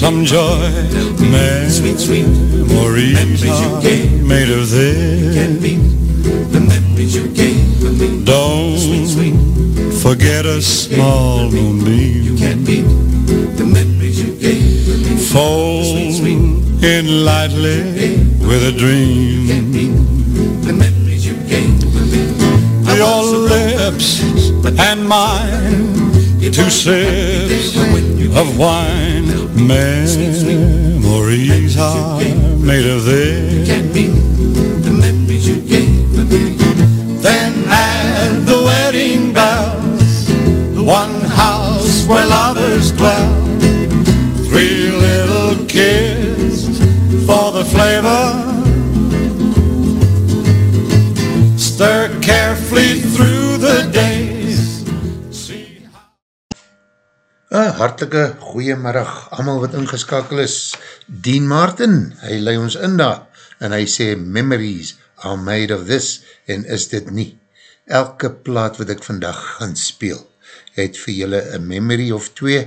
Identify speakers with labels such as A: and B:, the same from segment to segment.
A: some joy. man sweet, sweet memories you gave, made of this. Can't the memories you gave me. Don't sweet, sweet forget a small moonbeam. You can't beat the memories you gave me. Fold sweet, sweet in lightly with a dream. Can't beat the memories you gave me. Your lips and mine, two sips of wine Memories are made of this.
B: Hartelike goeiemiddag, allemaal wat ingeskakel is. Dean Martin, hy lei ons in daar, en hy sê, memories are made of this, en is dit nie. Elke plaat wat ek vandag gaan speel, het vir julle een memory of twee,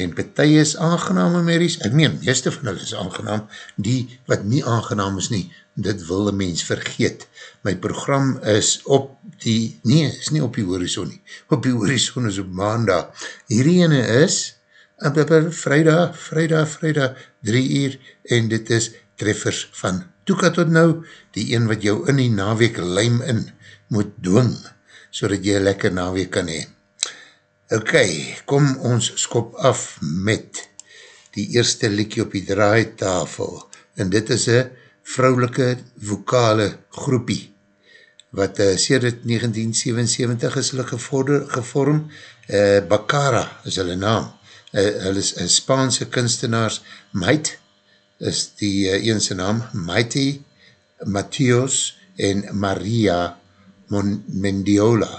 B: en partij is aangename memories, ek meen, meeste van hulle is aangenaam, die wat nie aangenaam is nie, dit wil een mens vergeet. My program is op die, nee, is nie op die horizon nie, op die horizon is op maandag. Hierdie ene is, vrijdag, vrijdag, vrijdag, drie uur, en dit is treffers van Toeka tot nou, die een wat jou in die naweek lijm in moet dwing, so dat jy lekker naweek kan hee. Ok, kom ons skop af met die eerste liekie op die draaitafel, en dit is een vrouwelike vokale groepie, wat uh, sedert 1977 is hulle gevorder, gevorm, uh, Bacara is hulle naam, uh, hulle is uh, Spaanse kunstenaars, Maite, is die uh, eense naam, Maite, Matthios en Maria Mon Mendiola.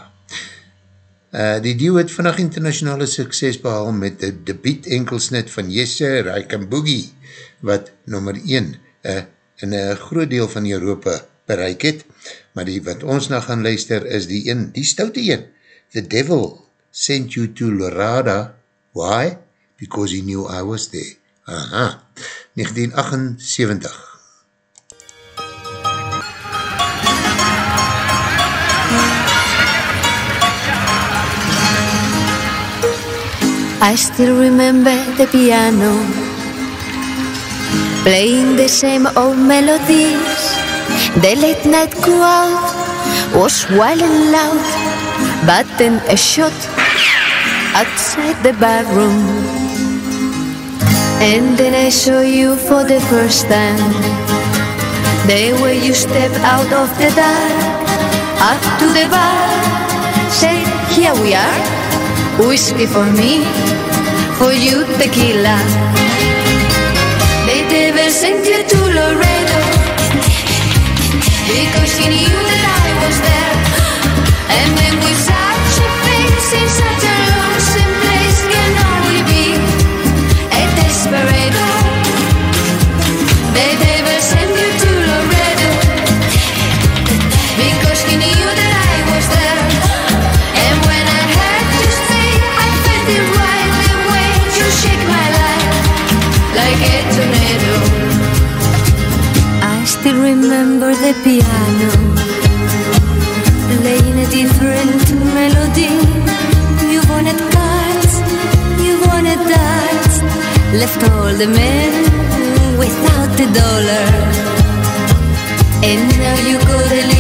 B: Uh, die duo het vannacht internationale sukses behal met die debiet enkelsnit van Jesse Rijken Boogie, wat nummer 1 uh, in een groot deel van Europa bereik het, maar die wat ons na gaan luister is die een, die stoute een, The Devil sent you to Lorada, why? Because he knew I was there. Aha, 1978.
C: I still remember the piano Playing the same old melodies. The late night crowd was wild and loud. But then a shot outside the barroom. And then I saw you for the first time. The way you stepped out of the dark Up to the bar. Said, here we are. Whiskey for me? For you tequila sent you to Laredo Because he knew that I was there And then with such a face In such piano. Playing a different melody. You wanted cards, you wanted darts Left all the men without the dollar. And now you go to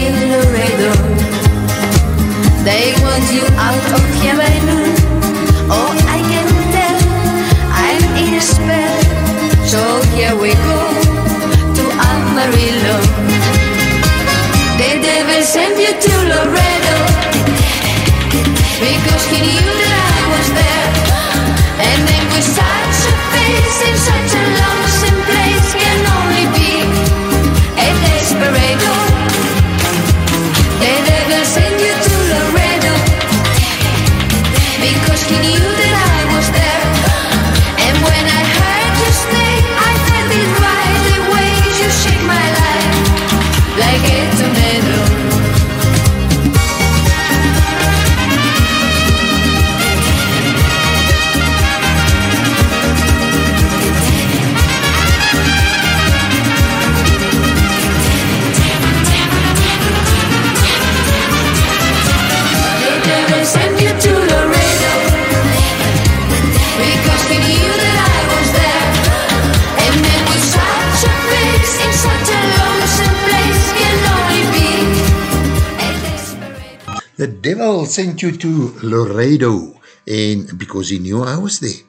C: sent you to Laredo
B: en because he knew I was there.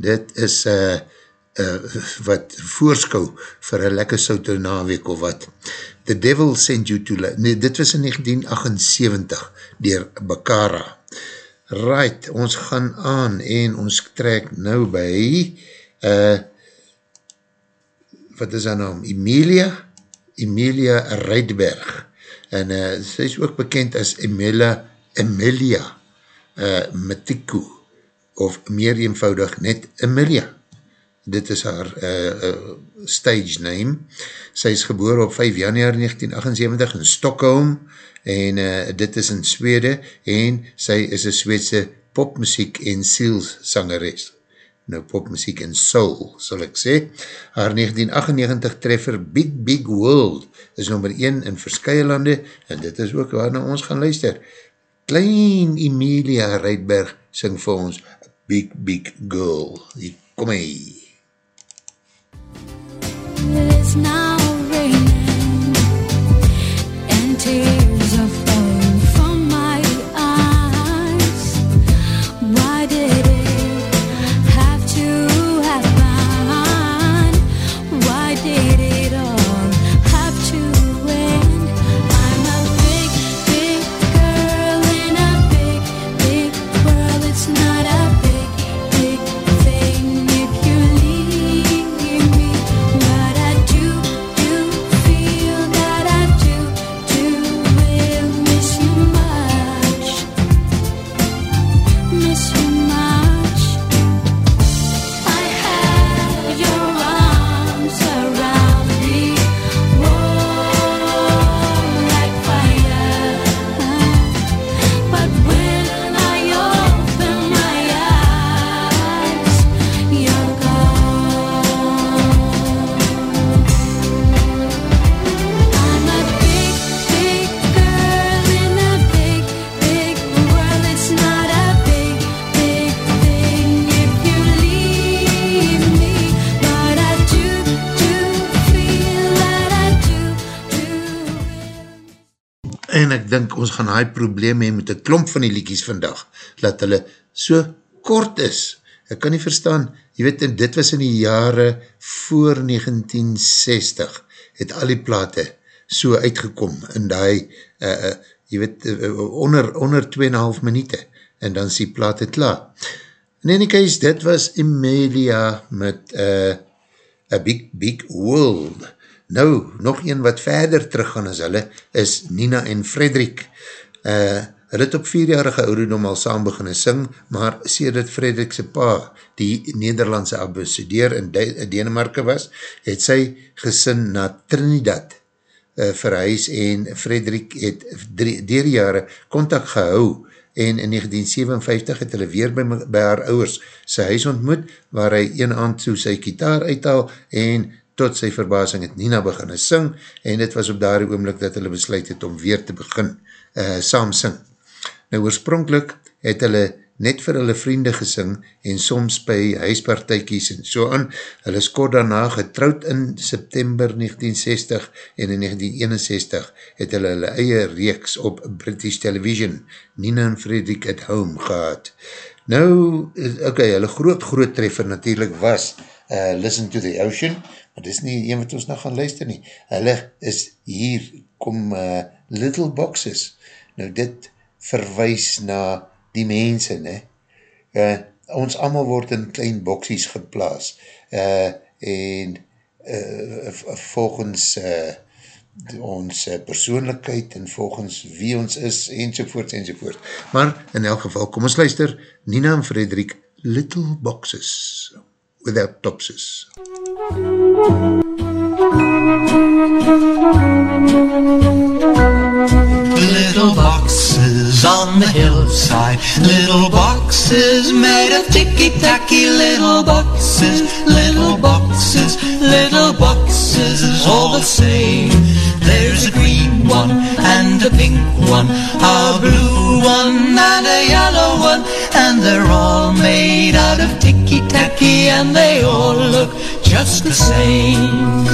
B: Dit is uh, uh, wat voorskou vir een lekker soute naweek of wat. The Devil sent you to Laredo. Nee, dit was in 1978 dier Bakara. Right, ons gaan aan en ons trek nou by uh, wat is haar naam? Emilia? Emilia Reidberg. En uh, sy is ook bekend as Emilia, Emilia uh, Matiku, of meer eenvoudig net Emilia. Dit is haar uh, uh, stage name. Sy is geboor op 5 januari 1978 in Stockholm, en uh, dit is in Swede, en sy is een Swedse popmuziek en zielsangeres nou popmuziek en soul, sal ek sê. Haar 1998 treffer Big Big World is nummer 1 in verskye lande en dit is ook waarna ons gaan luister. Klein Emilia Reidberg sing vir ons Big Big Girl. Hier kom hy.
D: It's now raining and tears
B: hy probleem hee met een klomp van die liekies vandag, dat hulle so kort is. Ek kan nie verstaan, jy weet, dit was in die jare voor 1960, het al die plate so uitgekom, in die, uh, uh, jy weet, uh, onder, onder 2,5 minuut, en dan is die plate klaar. In any case, dit was Emilia met uh, A Big Big World. Nou, nog een wat verder terug gaan as hulle, is Nina en Frederik. Uh, hulle het op vierjarige ouderdom al saam beginne sing, maar sê dat Frederikse pa, die Nederlandse ambassadeur in De Denemarke was, het sy gesin na Trinidad uh, verhuis en Frederik het dier jare contact gehou en in 1957 het hulle weer by, by haar ouwers sy huis ontmoet, waar hy een aand so sy kitaar uithaal en tot sy verbasing het Nina beginne sing en dit was op daar oomlik dat hulle besluit het om weer te begin. uh, saam sing. Nou oorspronkelijk het hulle net vir hulle vriende gesing en soms by huispartijkies en so aan. Hulle is kort daarna getrouwd in September 1960 en in 1961 het hulle hulle eie reeks op British Television, Nina en Frederik at Home gehad. Nou, ok, hulle groot groot treffer natuurlijk was uh, Listen to the Ocean, maar dis nie een wat ons nog gaan luister nie. Hulle is hier, kom uh, Little Boxes. Nou dit verwijs na die mense, ne? Uh, ons allemaal word in klein boksies geplaas uh, en uh, volgens uh, ons persoonlijkheid en volgens wie ons is, enzovoorts, enzovoorts. Maar in elk geval, kom ons luister, Nina en Frederik, Little Boxes, without topses.
E: Little the hillside, little boxes made of ticky-tacky, little boxes, little boxes, little boxes is all the same. There's a green one and a pink one, a blue one and a yellow one, and they're all made out of ticky-tacky and they all look just the same.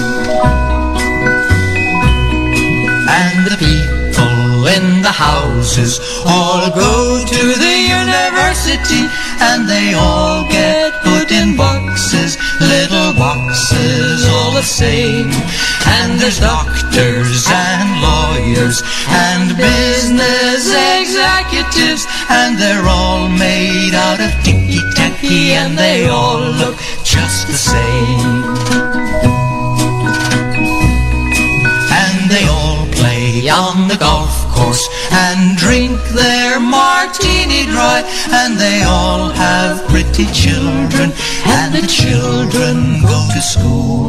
E: And the people the houses all go to the university and they all get put in boxes, little boxes all the same. And there's doctors and lawyers and business executives and they're all made out of ticky-tacky and they all dry and they all have pretty children. And the children go to school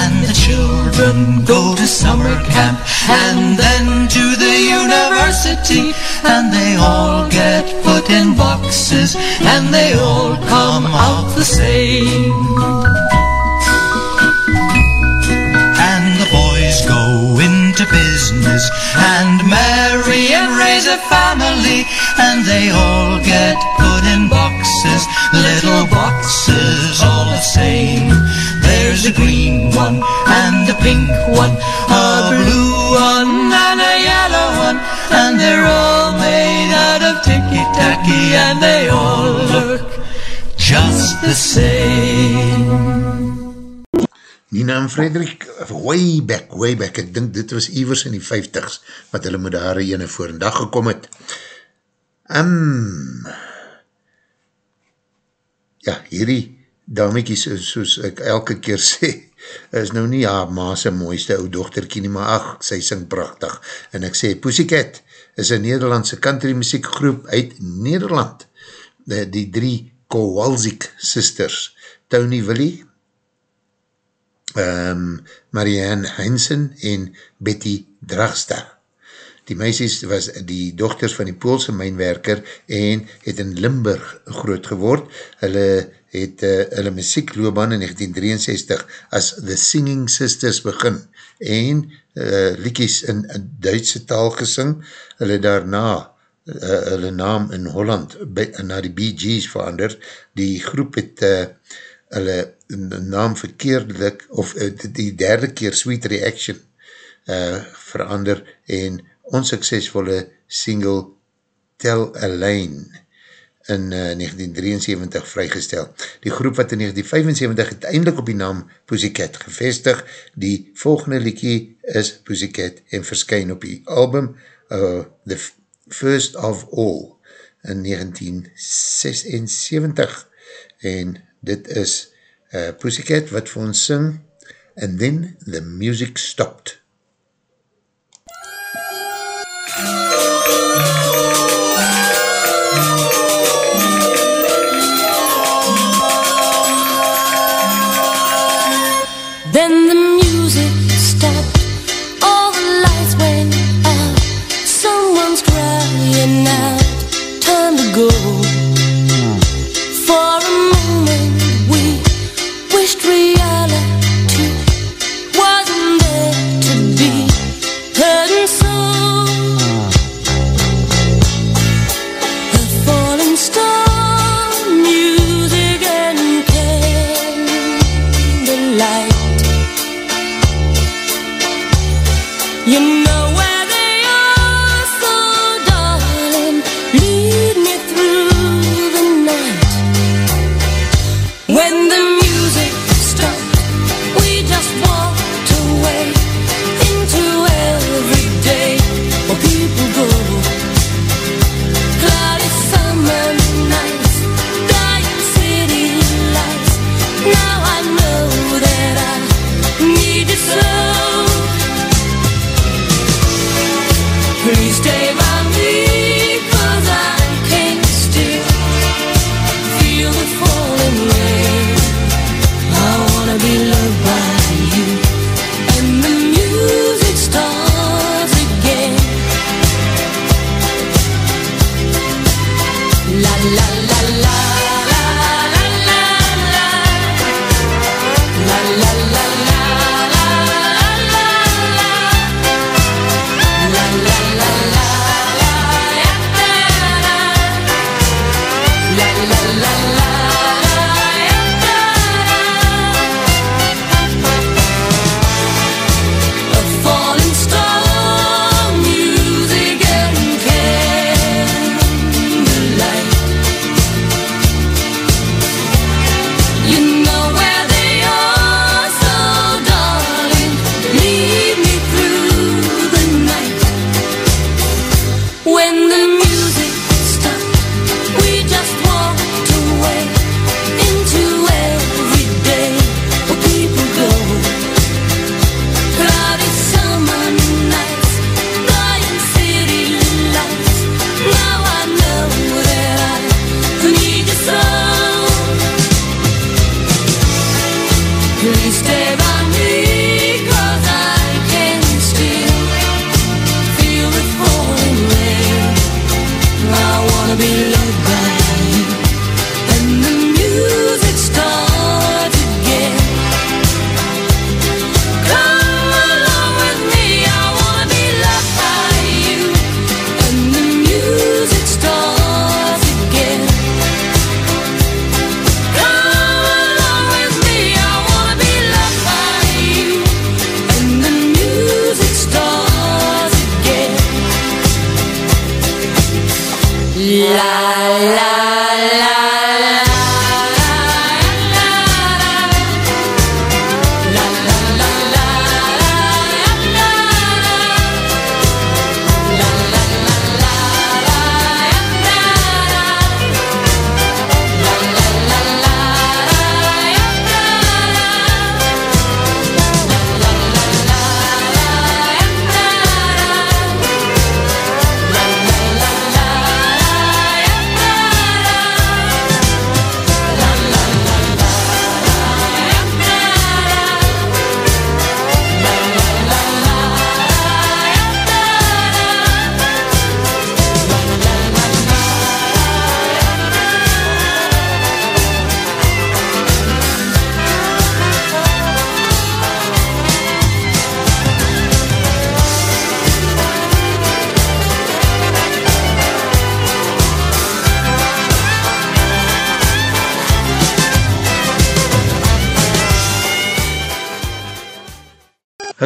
E: and the children go to summer camp and then to the university. And they all get put in boxes and they all come out the same. And the boys go into business and marry and raise a family and they all get put in boxes, little boxes all the same. There's a green one and a pink one, a blue one and a yellow one and they're all made out of ticky-tacky and they all look just the same.
B: Nina en Frederik, way back, way back, ek dink dit was iwers in die 50s, wat hulle met haar ene voor een dag gekom het. Um, ja, hierdie damekies, soos ek elke keer sê, is nou nie haar maase mooiste ou dochterkie nie, maar ach, sy sing prachtig. En ek sê, Pussycat is een Nederlandse country muziekgroep uit Nederland. Die, die drie Kowalzik sisters, Tony Willie, um, Marianne Heinsen en Betty Dragsta. Die meisies was die dochters van die Poolse mijnwerker en het in Limburg groot geword. Hulle het uh, hulle muziekloobaan in 1963 as The Singing Sisters begin en uh, liekies in, in Duitse taal gesing. Hulle daarna uh, hulle naam in Holland by, na die Bee Gees verander. Die groep het uh, hulle naam verkeerdelik, of uh, die derde keer Sweet Reaction uh, verander en onsuksesvolle single Tell a Line in uh, 1973 vrygestel. Die groep wat in 1975 uiteindelik op die naam Pussycat gevestig, die volgende liekie is Pussycat en verskyn op die album uh, The First of All in 1976 en dit is uh, Pussycat wat vir ons sing and then the music stopped.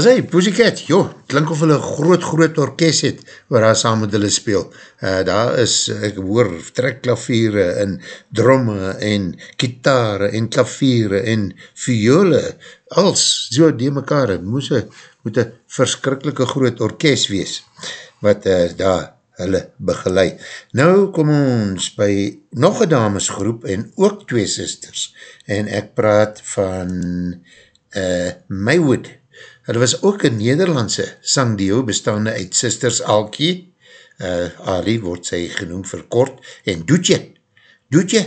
B: As hy, Pussycat, joh, klink of hulle groot, groot orkest het, waar hy saam met hulle speel. Uh, daar is, ek hoor, trekklaviere en dromme en kitaare en klaviere en viole, als, so die mekaar, moes een, moet een verskrikkelike groot orkest wees, wat uh, daar hulle begeleid. Nou kom ons by nog een damesgroep en ook twee sisters, en ek praat van uh, Maywood, Hulle was ook een Nederlandse sangdio bestaande uit sisters Alkie, uh, Ali word sy genoem verkort, en Doetje. Doetje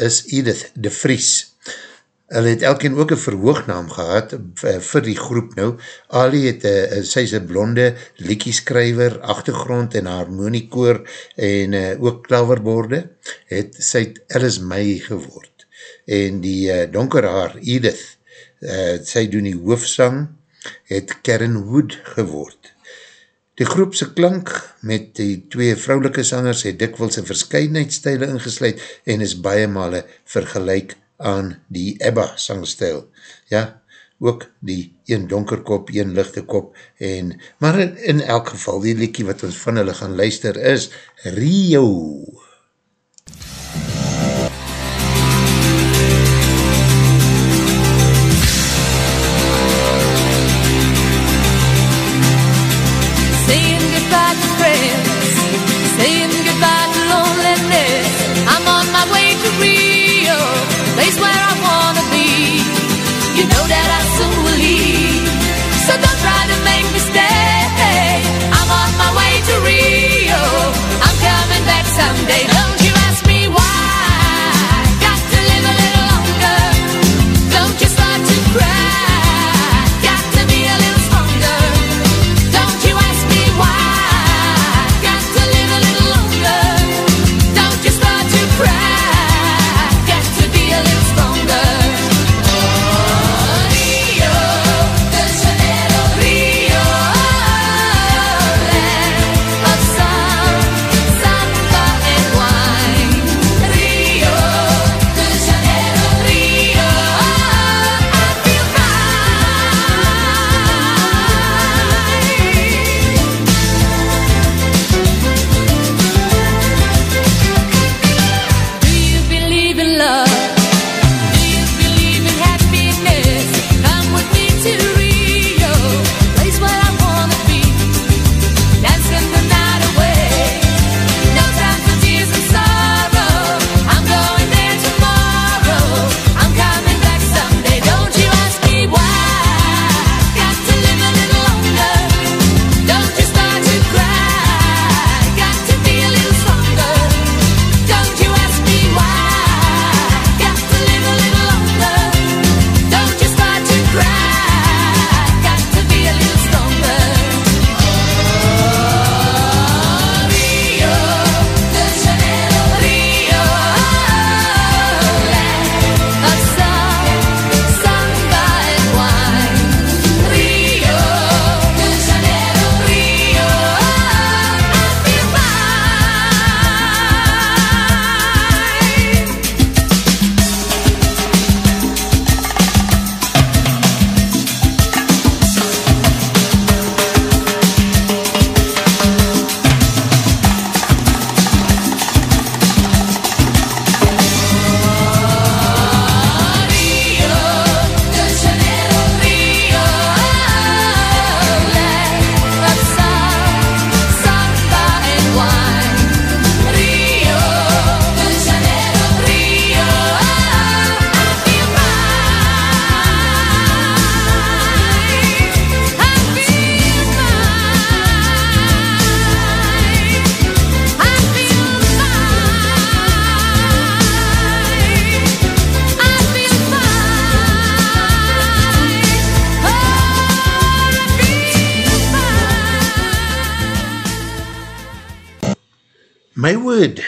B: is Edith de Vries. Hulle het elkeen ook een verhoognaam gehad uh, vir die groep nou. Ali het, uh, sy is een blonde liekieskrijver, achtergrond en harmoniekoor en uh, ook klaverborde, het sy het Alice May geword. En die uh, donker haar Edith, uh, sy doen die hoofsang, het Karen Wood geword. Die groepse klank met die twee vrouwelike sangers het dikwils een verscheidenheidstijle ingesluid en is baie male vergelijk aan die Ebba sangstijl. Ja, ook die een donker kop, een lichte kop en, maar in, in elk geval die liekie wat ons van hulle gaan luister is Rio.
F: Saying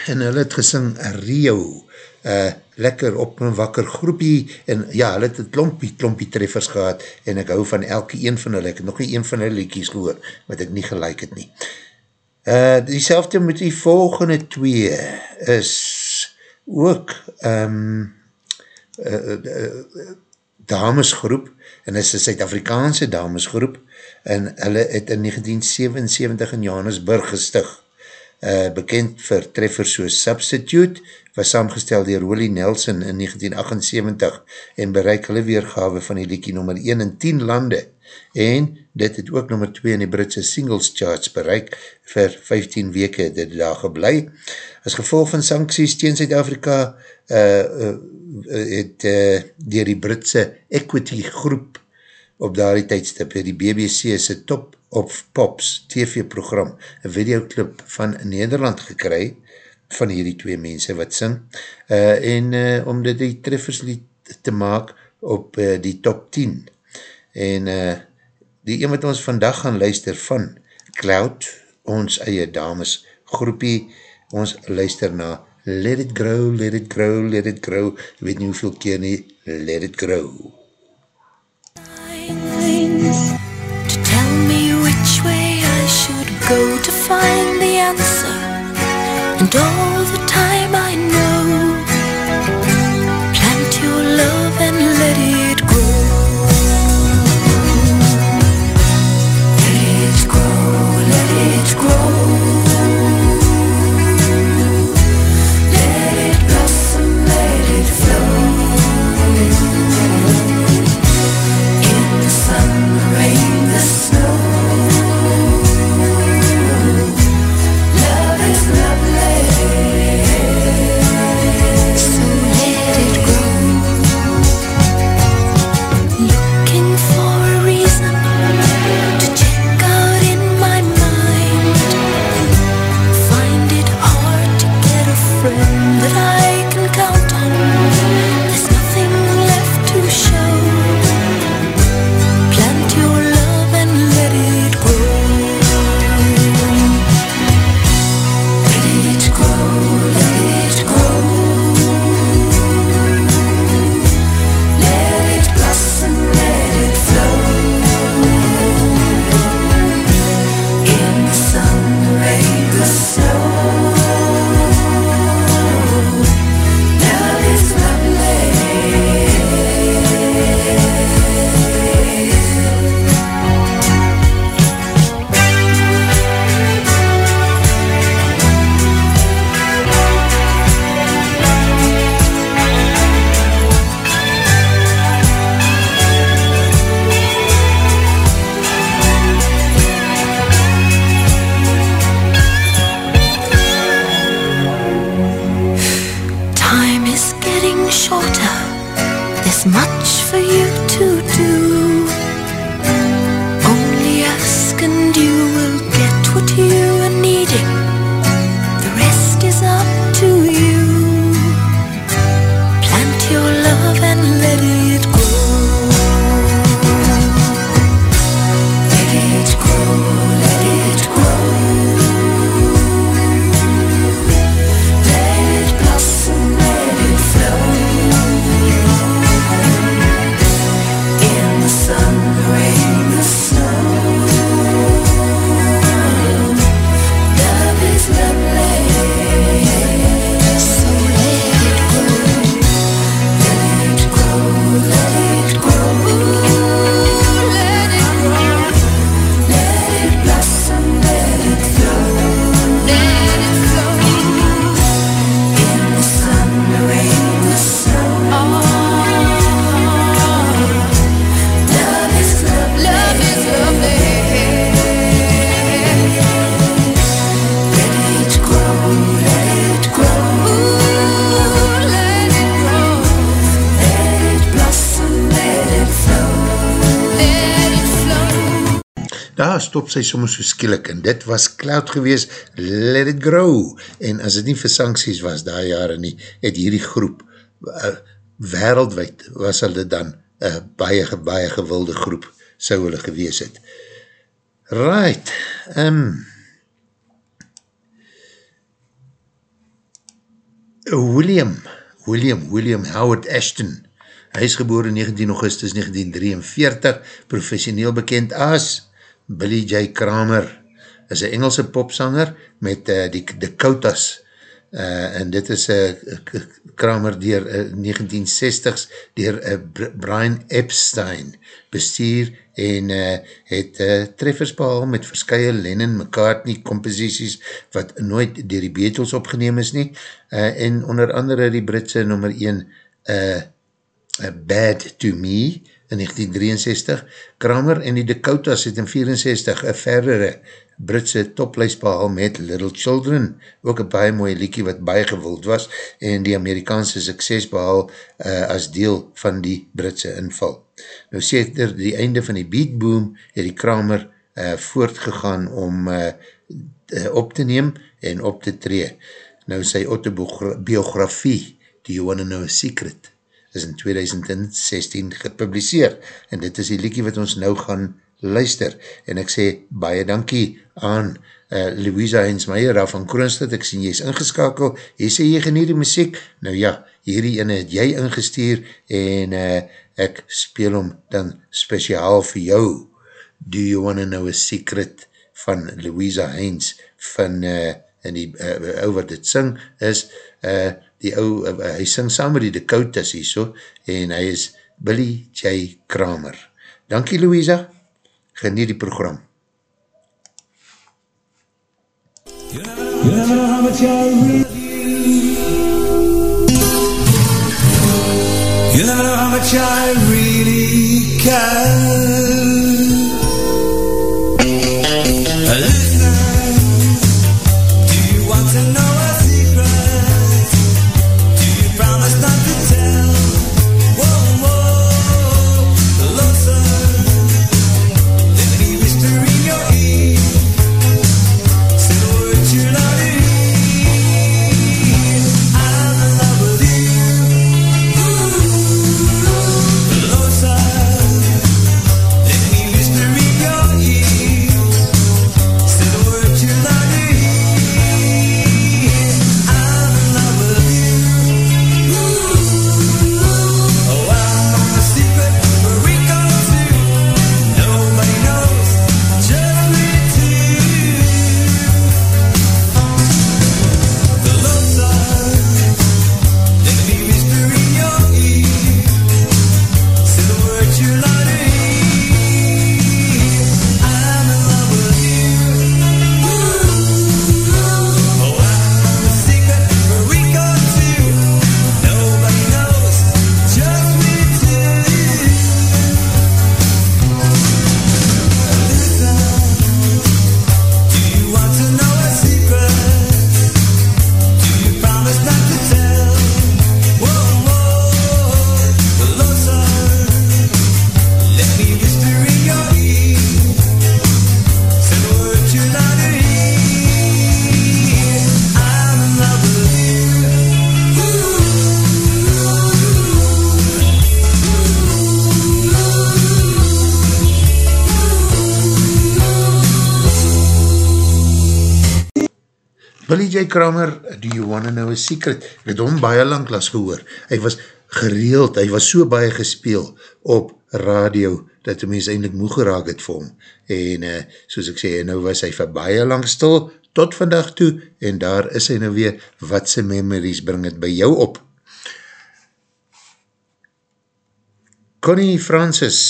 B: en hulle het gesing Rio, uh, lekker op my wakker groepie, en ja, hulle het een klompie, klompie treffers gehad, en ek hou van elke een van hulle, ek het nog nie een van hulle liedjes gehoor, wat ek nie gelijk het nie. Uh, die selfde met die volgende twee, is ook, um, uh, uh, damesgroep, en is een Suid-Afrikaanse damesgroep, en hulle het in 1977 in Johannesburg gestig, uh, bekend vir treffers soos Substitute, was saamgestel dier Willie Nelson in 1978 en bereik hulle weergawe van die liekie nummer 1 in 10 lande en dit het ook nummer 2 in die Britse singles charts bereik vir 15 weke dit daar geblei. As gevolg van sancties tegen Zuid-Afrika uh, uh, het uh, dier die Britse equity groep op daardie tijdstip het die BBC se top of Pops TV-program een videoclip van Nederland gekry van hierdie twee mense wat sing uh, en uh, om dit die trefferslied te maak op uh, die top 10 en uh, die een wat ons vandag gaan luister van Cloud, ons eie dames groepie, ons luister na Let it grow, let it grow, let it grow, weet nie hoeveel keer nie, let it grow.
D: to tell go to find the answer. And all the much for you to
B: stop sy soms so skielik en dit was cloud gewees, let it grow. En as het nie vir sancties was daar jare nie, het hierdie groep uh, wereldwijd was hulle dan uh, baie, baie gewilde groep sou hulle gewees het. Right, um, William, William, William Howard Ashton, hy is geboren 19 augustus 1943, professioneel bekend as Billy J. Kramer, is een Engelse popsanger met uh, die Dakotas, uh, en dit is uh, Kramer dier uh, 1960s, dier uh, Brian Epstein, bestuur en uh, het uh, treffers behal met verskye Lennon McCartney composities wat nooit dier die Beatles opgeneem is nie, uh, en onder andere die Britse nummer 1 uh, Bad to Me in 1963, Kramer en die Dakotas het in 64 een verdere Britse toplijst behal met Little Children, ook een baie mooie liekie wat baie gewild was en die Amerikaanse sukses behal uh, as deel van die Britse inval. Nou sê er die einde van die beatboom het die Kramer uh, voortgegaan om uh, uh, op te neem en op te tree. Nou sy autobiografie, Do You Wanna Know a Secret, is in 2016 gepubliseer. En dit is die liekie wat ons nou gaan luister, en ek sê baie dankie aan uh, Louisa Hensmeier daar van Kroonstad, ek sien jy is ingeskakel, jy sê jy geniet die muziek, nou ja, hierdie ene het jy ingestuur, en uh, ek speel hom dan speciaal vir jou, Do You Wanna Know a Secret, van Louisa Hens, van, uh, en die uh, ou wat het sing, is, uh, die ou, uh, hy sing saam met die Dakotas hier so, en hy is Billy J. Kramer. Dankie Louisa, geniet die program.
G: You never know how much I really You never know how much I really care
B: Kramer, Do You Wanna Know a Secret? Ek het hom baie lang las gehoor. Hy was gereeld, hy was so baie gespeel op radio, dat die mens eindelijk moe geraak het vir hom. En uh, soos ek sê, nou was hy vir baie lang stil, tot vandag toe, en daar is hy nou weer, wat sy memories bring het by jou op. Connie Francis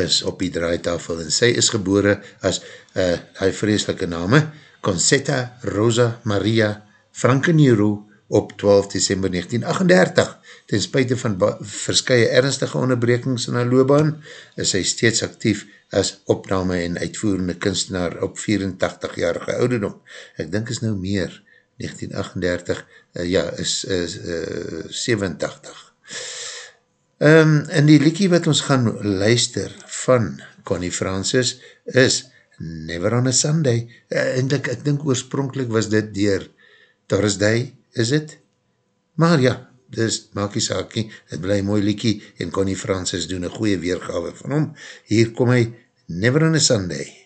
B: is op die draaitafel en sy is gebore as uh, hy vreselike name, Concetta Rosa Maria Frankenero op 12 december 1938. Ten spuite van verskye ernstige onderbrekings in haar loopbaan, is hy steeds actief as opname en uitvoerende kunstenaar op 84-jarige ouderdom. Ek dink is nou meer, 1938, uh, ja, is, is uh, 87. Um, en die liekie wat ons gaan luister van Connie Francis is Never on a Sunday. Uh, en ek, ek dink oorspronkelijk was dit dier Thursday, is het? Maar ja, dis maak die saakie, het bly mooi liekie en Connie Francis doen een goeie weergave van hom. Hier kom hy, Never on a Sunday.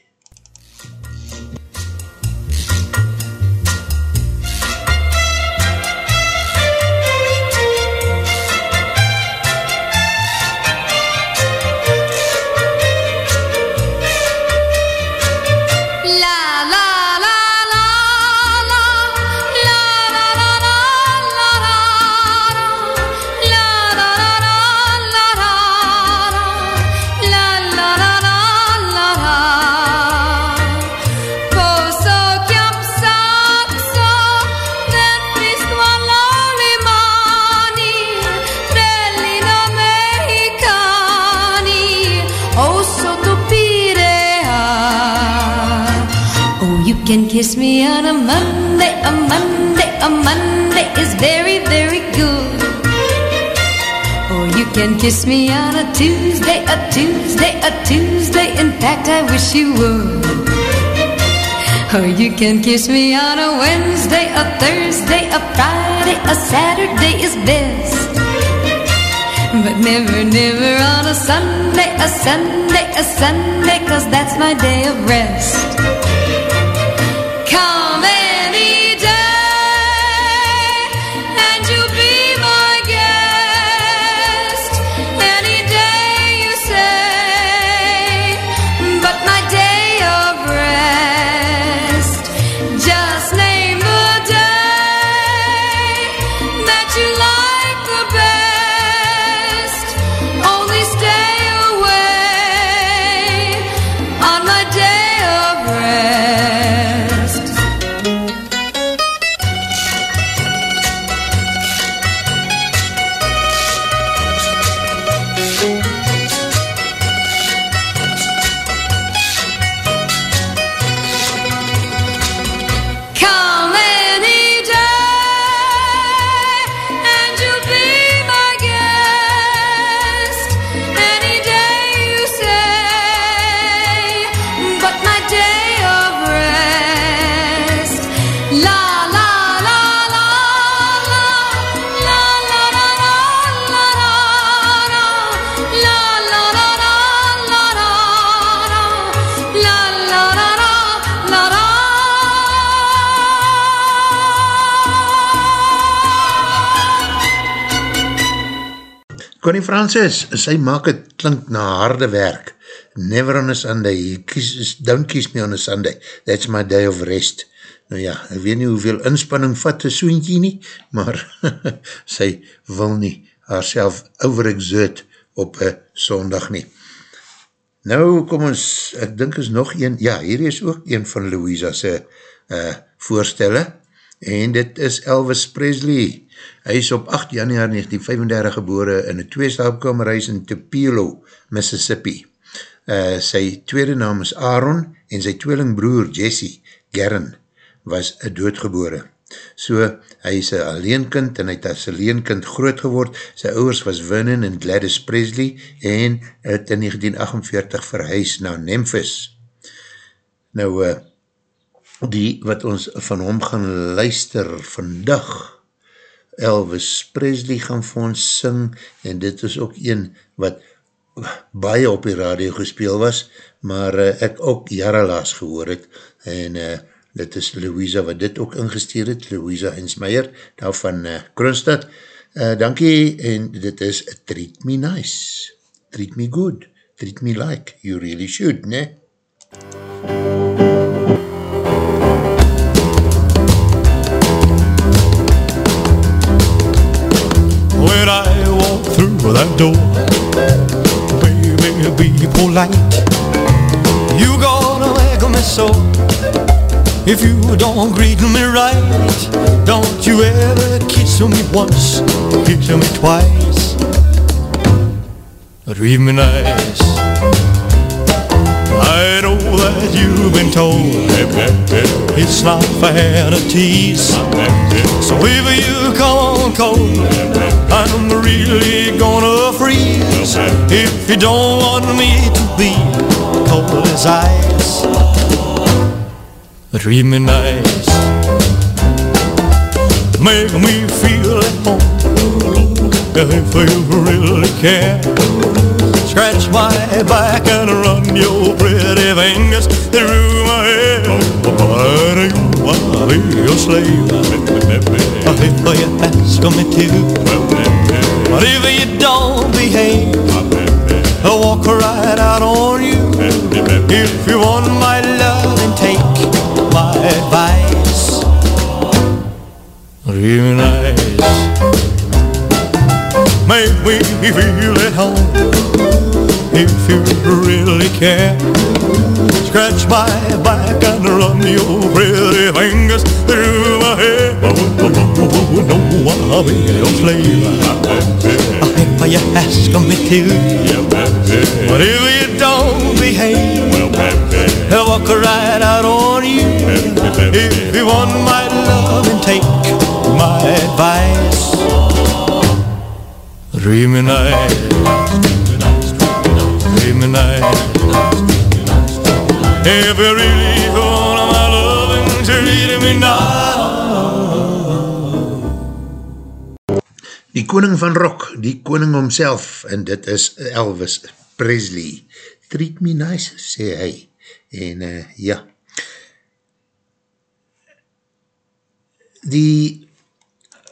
H: Kiss me on a Monday, a Monday, a Monday is very, very good. Or you can kiss me on a Tuesday, a Tuesday, a Tuesday. In fact, I wish you would. Or you can kiss me on a Wednesday, a Thursday, a Friday, a Saturday is best. But never, never on a Sunday, a Sunday, a Sunday, cause that's my day of rest.
B: Francis, sy maak het klink na harde werk. Never on a Sunday, kies, don't kiss me on a Sunday, that's my day of rest. Nou ja, ek weet nie hoeveel inspanning vat een soentjie nie, maar sy wil nie haarself overexert op een sondag nie. Nou kom ons, ek dink is nog een, ja, hier is ook een van Louisa sy uh, voorstelle, en dit is Elvis Presley. Hy is op 8 januari 1935 gebore in een tweeslaapkamerhuis in Tupelo, Mississippi. Uh, sy tweede naam is Aaron en sy tweelingbroer Jesse Gern was doodgebore. So, hy is een alleenkind en hy het as alleenkind groot geword. Sy ouders was Vernon en Gladys Presley en het in 1948 verhuis na Memphis. Nou, uh, die wat ons van hom gaan luister vandag, Elvis Presley gaan vir ons sing en dit is ook een wat baie op die radio gespeel was, maar uh, ek ook jare laas gehoor het en uh, dit is Louisa wat dit ook ingesteer het, Louisa Hensmeier, daar van uh, Kronstad. Uh, dankie en dit is Treat Me Nice, Treat Me Good, Treat Me Like, You Really Should, ne?
A: When through that door, baby, be polite. You gonna make me so. If you don't greet me right, don't you ever kiss me once, kiss me twice. Treat me nice. I know that you've been told it's not fair to tease. So if you come on cold, I'm really gonna freeze. If you don't want me to be cold as ice, treat me nice. Make me feel at home. If you really care. Scratch my back and run your pretty fingers through my hair. But you wanna be your slave. If you ask me to. But if you don't behave, I'll walk right out on you. If you want my love, then take my advice. Real nice. Make me feel at home if you really care. Scratch my back and run your pretty fingers through my hair. No, I'll be your slave. If you ask me to, but if you don't behave, I'll walk right out on you. If you want my love and take my advice, dream me night, dream me night. If you really want my love, treat me night.
B: Die koning van rock, die koning homself, en dit is Elvis Presley. Treat me nice, sê hy. En uh, ja, die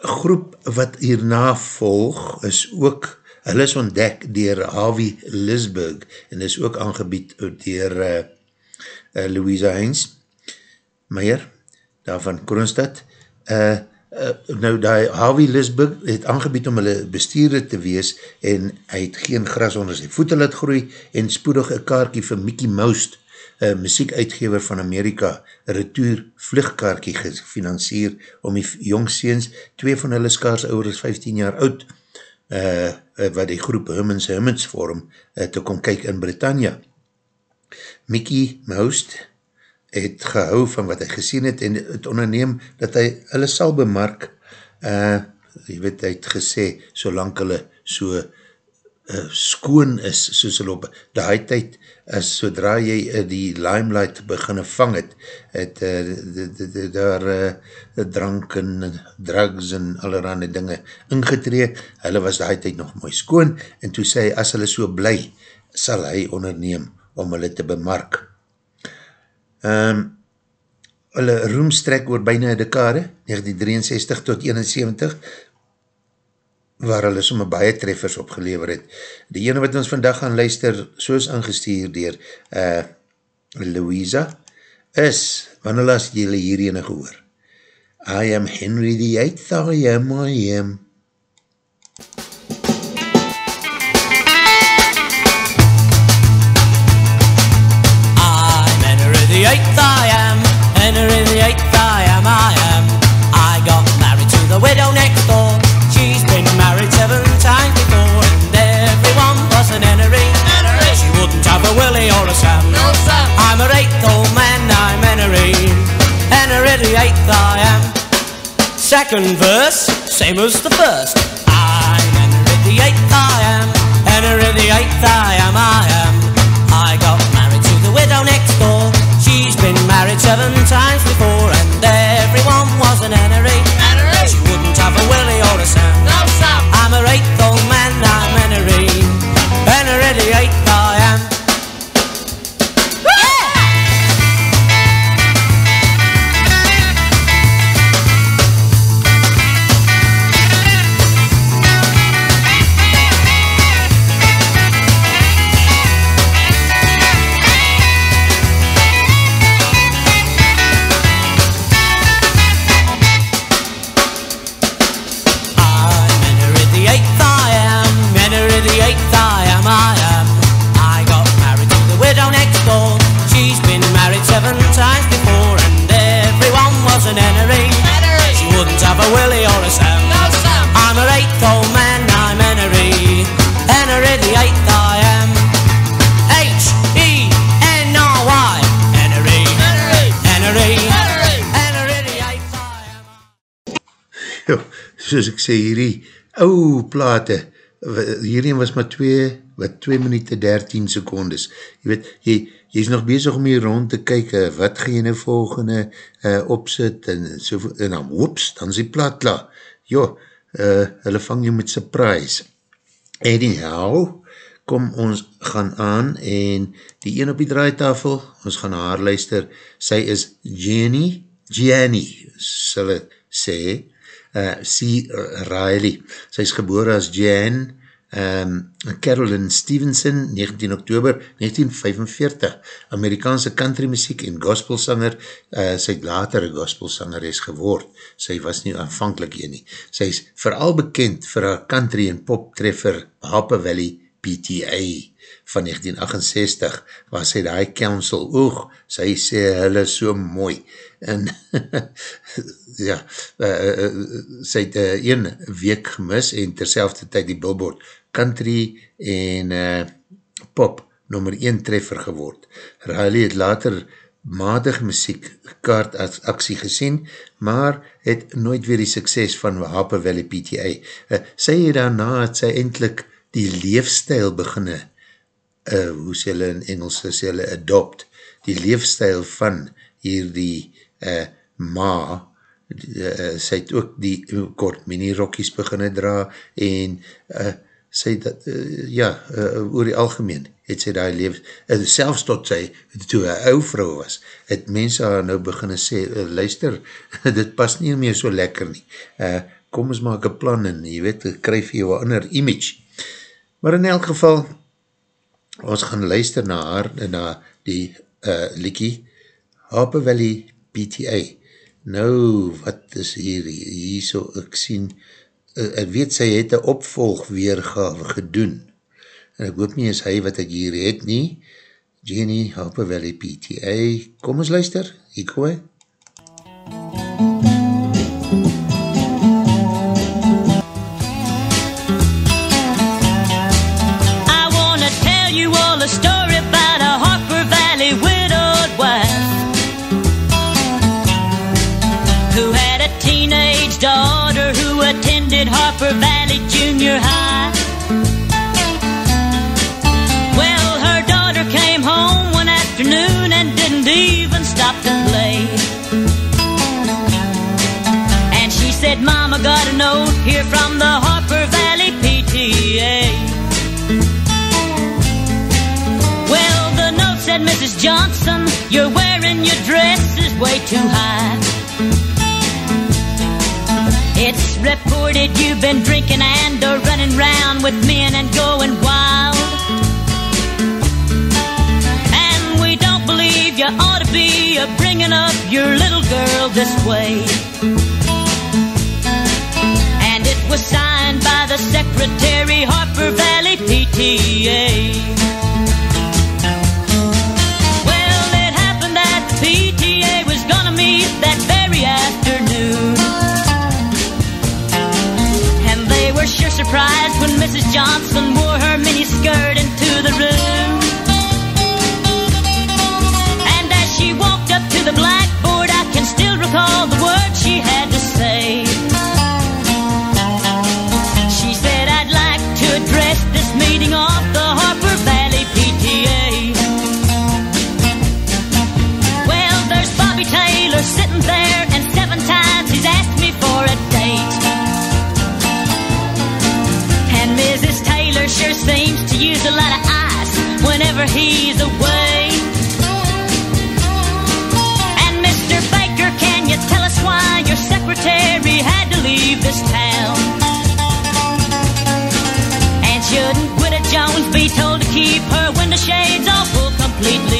B: groep wat hierna volg is ook, hulle is ontdek dier Harvey Lisburg en is ook aangebied dier uh, uh, Louisa Heinz Meijer, daar van Kroonstad. Uh, uh, nou, die Harvey Lisburg het aangebied om hulle bestuurder te wees en hy het geen gras onder sy voete laat groei en spoedig een kaartje vir Mickey Mouse een muziekuitgever van Amerika, retour vlugkaartje gefinancier om die jongseens, twee van hulle skaars ouder is 15 jaar oud, uh, wat die groep Hummins Hummins vorm, uh, te kom kyk in Britannia. Mickey Mouse het gehou van wat hy gesien het en het onderneem dat hy hulle sal bemark, uh, jy weet, hy het gesê, solang hulle so uh, skoon is, soos hulle op die tyd, as sodra jy uh, die limelight beginne vang het, het uh, daar uh, drank en drugs en allerhande dinge ingetree, hulle was die tyd nog mooi skoon, en toe sê hy, as hulle so bly, sal hy onderneem om hulle te bemark. Um, hulle roemstrek oor bijna een dekade, 1963 tot 71, waar hulle somme baie treffers opgelever het. Die ene wat ons vandag gaan luister, soos aangestuur dier uh, Louisa, is, wanneer las jylle hier ene gehoor? I am Henry the Eighth, I am, I am.
I: I'm Henry the Eighth, I am. Henry the Eighth, I am, I am. I got married to the widow a Willie or a Sam. No, Sam. I'm her eighth old man, I'm Henry. Henry the Eighth, I am. Second verse, same as the first. I'm Henry the Eighth, I am. Henry the Eighth, I am, I am. I got married to the widow next door. She's been married seven times before, and everyone was an Henry. She wouldn't have a Willie or a Sam.
B: Soos ek sê, hierdie ou plate, hierin was maar 2, wat 2 minute 13 secondes. Jy weet, jy, jy is nog bezig om hier rond te kyk, eh, wat ga jy nou volgende uh, opsit, en, so, en dan, whoops, dan is die plaat klaar. Jo, uh, hulle vang jy met surprise. Anyhow, kom ons gaan aan, en die een op die draaitafel, ons gaan haar luister, sy is Jenny, Jenny, het sê, uh, C. Riley. Sy is gebore as Jan um, Carolyn Stevenson, 19 oktober 1945, Amerikaanse country muziek en gospelsanger, uh, sy het later een gospelsanger is geword, sy was nie aanvankelijk een nie. Sy is vooral bekend vir haar country en pop treffer Happy Valley PTA van 1968, waar sy die council oog, sy sê hulle so mooi, en ja, uh, uh, sy het uh, een week gemis en terselfde tyd die billboard country en uh, pop nummer 1 treffer geword. Riley het later matig muziekkaart as aksie gesien, maar het nooit weer die sukses van Happe Valley PTA. Uh, sy het daarna het sy eindelijk die leefstijl beginne, uh, hoe sê hulle in Engels, sê hulle adopt, die leefstijl van hier die uh, ma, uh, sy het ook die kort mini rokkies beginne dra en uh, sy dat, uh, ja, uh, oor die algemeen het sy daar leef, uh, selfs tot sy, toe hy ou vrou was, het mense haar nou beginne sê, uh, luister, dit pas nie meer so lekker nie, uh, kom ons maak een plan en jy weet, kryf jy een ander image. Maar in elk geval, ons gaan luister na haar, na die uh, liekie, Harper Valley PTA. Nou, wat is hier, hier so, ek sien, uh, ek weet sy het een opvolg weergave gedoen, en ek hoop nie is hy wat ek hier het nie, Jenny Harper Valley PTA, kom ons luister, hier kom hy.
J: I attended Harper Valley Junior High. Well, her daughter came home one afternoon and didn't even stop to play. And she said, Mama got a note here from the Harper Valley PTA. Well, the note said, Mrs. Johnson, you're wearing your dress is way too high. It's reported you've been drinking and are running round with men and going wild. And we don't believe you ought to be bringing up your little girl this way. And it was signed by the secretary, Harper Valley PTA. Surprised when Mrs. Johnson wore her mini skirt into the room. And as she walked up to the blackboard, I can still recall the words she had sure seems to use a lot of ice whenever he's away. And Mr. Baker, can you tell us why your secretary had to leave this town? And shouldn't Gwyneth Jones be told to keep her window shades awful completely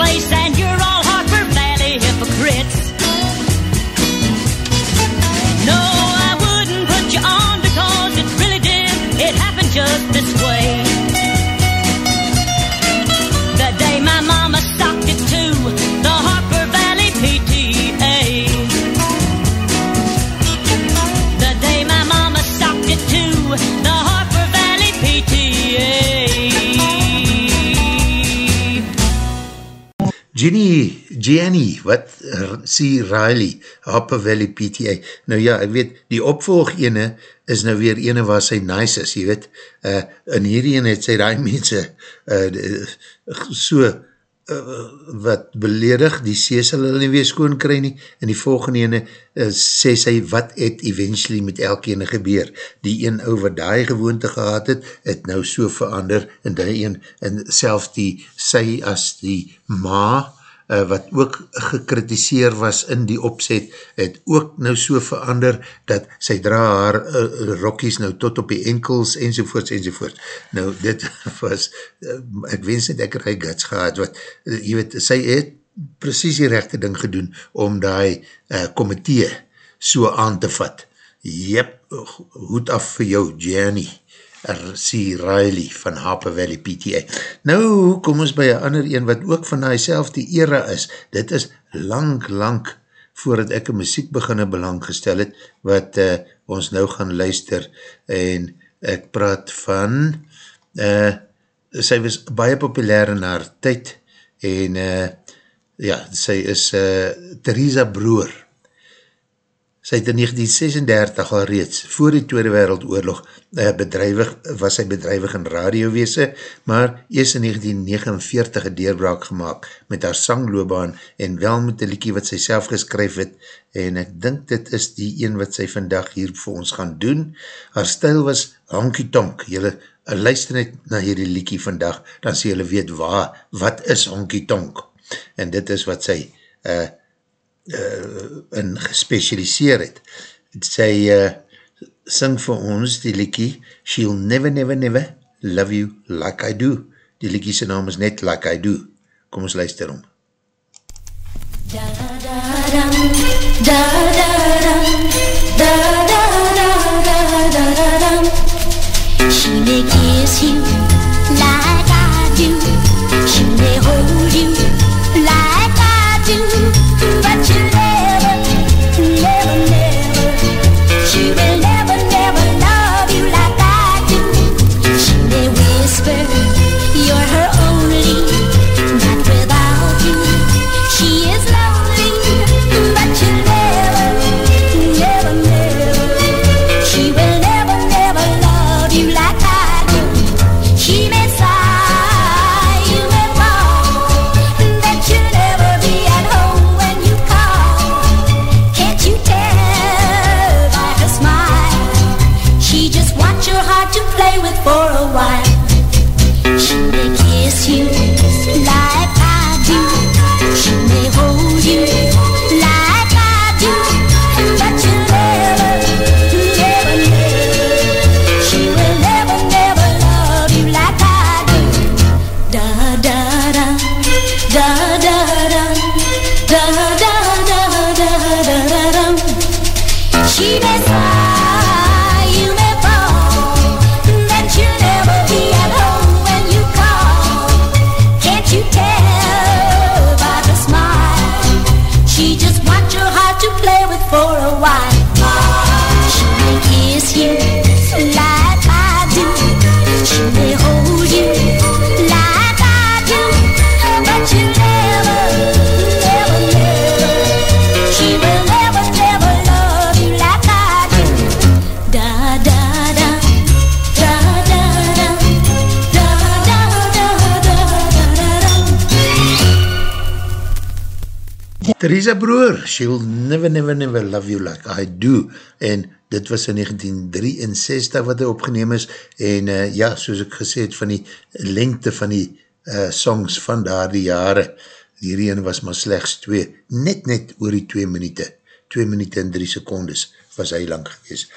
J: place,
B: Jenny, Jenny, wat r- sê Riley, Upper Valley PTA. Nou ja, ek weet, die opvolg ene is nou weer ene waar sy nice is, jy weet. Uh, in hierdie ene het sy die mense uh, so uh, wat beledig, die sê sal hulle nie weer skoon kry nie, en die volgende ene uh, sê sy wat het eventually met elkene gebeur. Die een ou wat die gewoonte gehad het, het nou so verander, en die een, en selfs die, sy as die ma, uh, wat ook gekritiseer was in die opzet, het ook nou so verander, dat sy dra haar uh, rokkies nou tot op die enkels, enzovoorts, enzovoorts. Nou, dit was, uh, ek wens net ek het hy guts gehad, wat, uh, jy weet, sy het precies die rechte ding gedoen om die uh, komitee so aan te vat. Jep, hoed af vir jou, Jenny. R.C. Riley van Harper Valley PTA. Nou, kom ons by een ander een wat ook van die selfde era is. Dit is lang, lang voordat ek een muziek beginne belang gestel het, wat uh, ons nou gaan luister en ek praat van uh, sy was baie populair in haar tyd en uh, ja, sy is uh, Theresa Broer Sy het in 1936 al reeds, voor die Tweede Wereldoorlog, uh, bedrijwig, was sy bedrijwig in radiowese, maar eers in 1949 een deurbraak gemaakt met haar sangloobaan en wel met die liekie wat sy self geskryf het en ek dink dit is die een wat sy vandag hier vir ons gaan doen. Haar stijl was honky tonk, jylle uh, luister net na hierdie liekie vandag, dan sê jylle weet waar, wat is honky tonk? En dit is wat sy uh, uh, in gespecialiseer het. Sy uh, sing vir ons die liekie She'll Never Never Never Love You Like I Do. Die liekie sy naam is net Like I Do. Kom ons luister om.
D: Da da da da da da da da da da dum. She may kiss you like I do. She may hold you
B: Theresa Broer, she'll never, never, never love you like I do. En dit was in 1963 wat hy opgeneem is. En uh, ja, soos ek gesê het, van die lengte van die uh, songs van daar die jare, hierdie ene was maar slechts twee, net net oor die twee minute. Twee minute en drie secondes was hy lang gewees.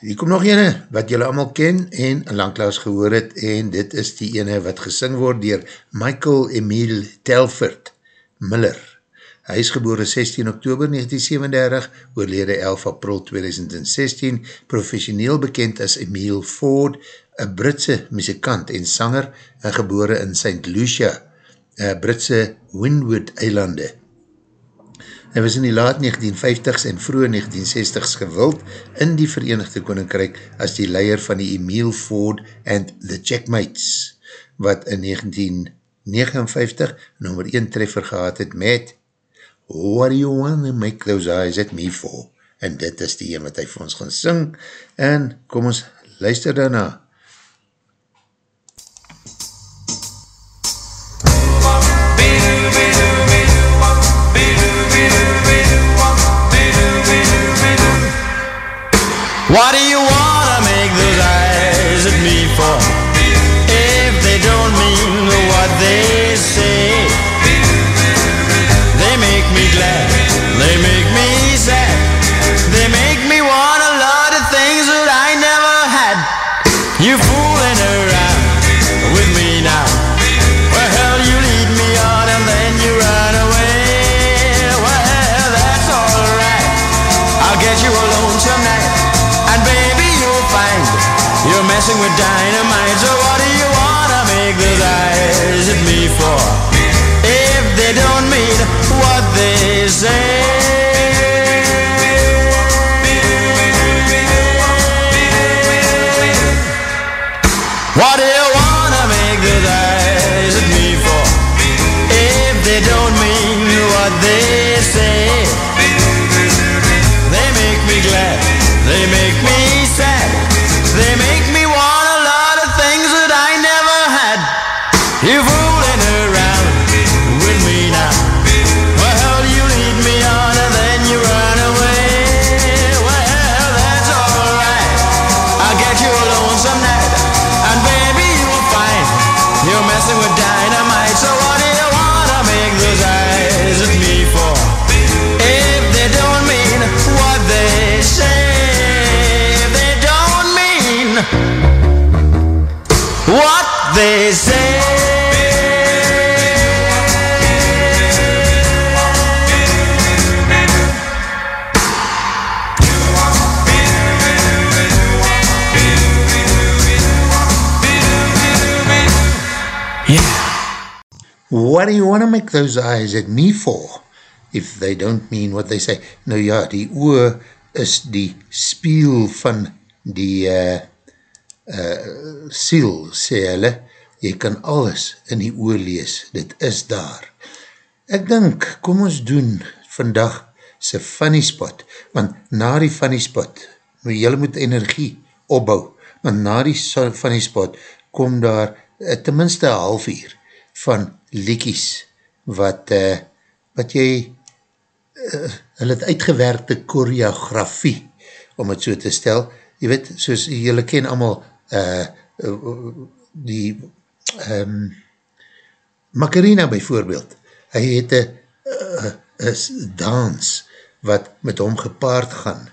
B: Hier kom nog ene wat julle allemaal ken en langklaas gehoor het en dit is die ene wat gesing word dier Michael Emile Telford Miller. Hy is geboren 16 oktober 1937, oorlede 11 april 2016, professioneel bekend as Emile Ford, een Britse muzikant en sanger, en geboren in St. Lucia, Britse Windward eilande. Hy was in die laat 1950s en vroeg 1960s gewild in die Verenigde Koninkrijk as die leier van die Emile Ford and the Checkmates, wat in 1959 nummer 1 treffer gehad het met What do you want to make those eyes at me for? En dit is die een wat hy vir ons gaan sing en kom ons luister daarna.
A: What do you What
I: do you want
B: to make those eyes at me for? If they don't mean what they say. Nou ja, die oor is die spiel van die uh, uh, siel, sê hulle. Jy kan alles in die oor lees. Dit is daar. Ek dink, kom ons doen vandag sy funny spot. Want na die funny spot, nou jylle moet energie opbou. Want na die funny spot kom daar uh, tenminste een half uur van liekies wat, uh, wat jy uh, hulle het uitgewerkte choreografie om het so te stel, jy weet, soos jylle ken allemaal uh, die um, Macarena bijvoorbeeld, hy het een uh, uh, dans wat met hom gepaard gaan.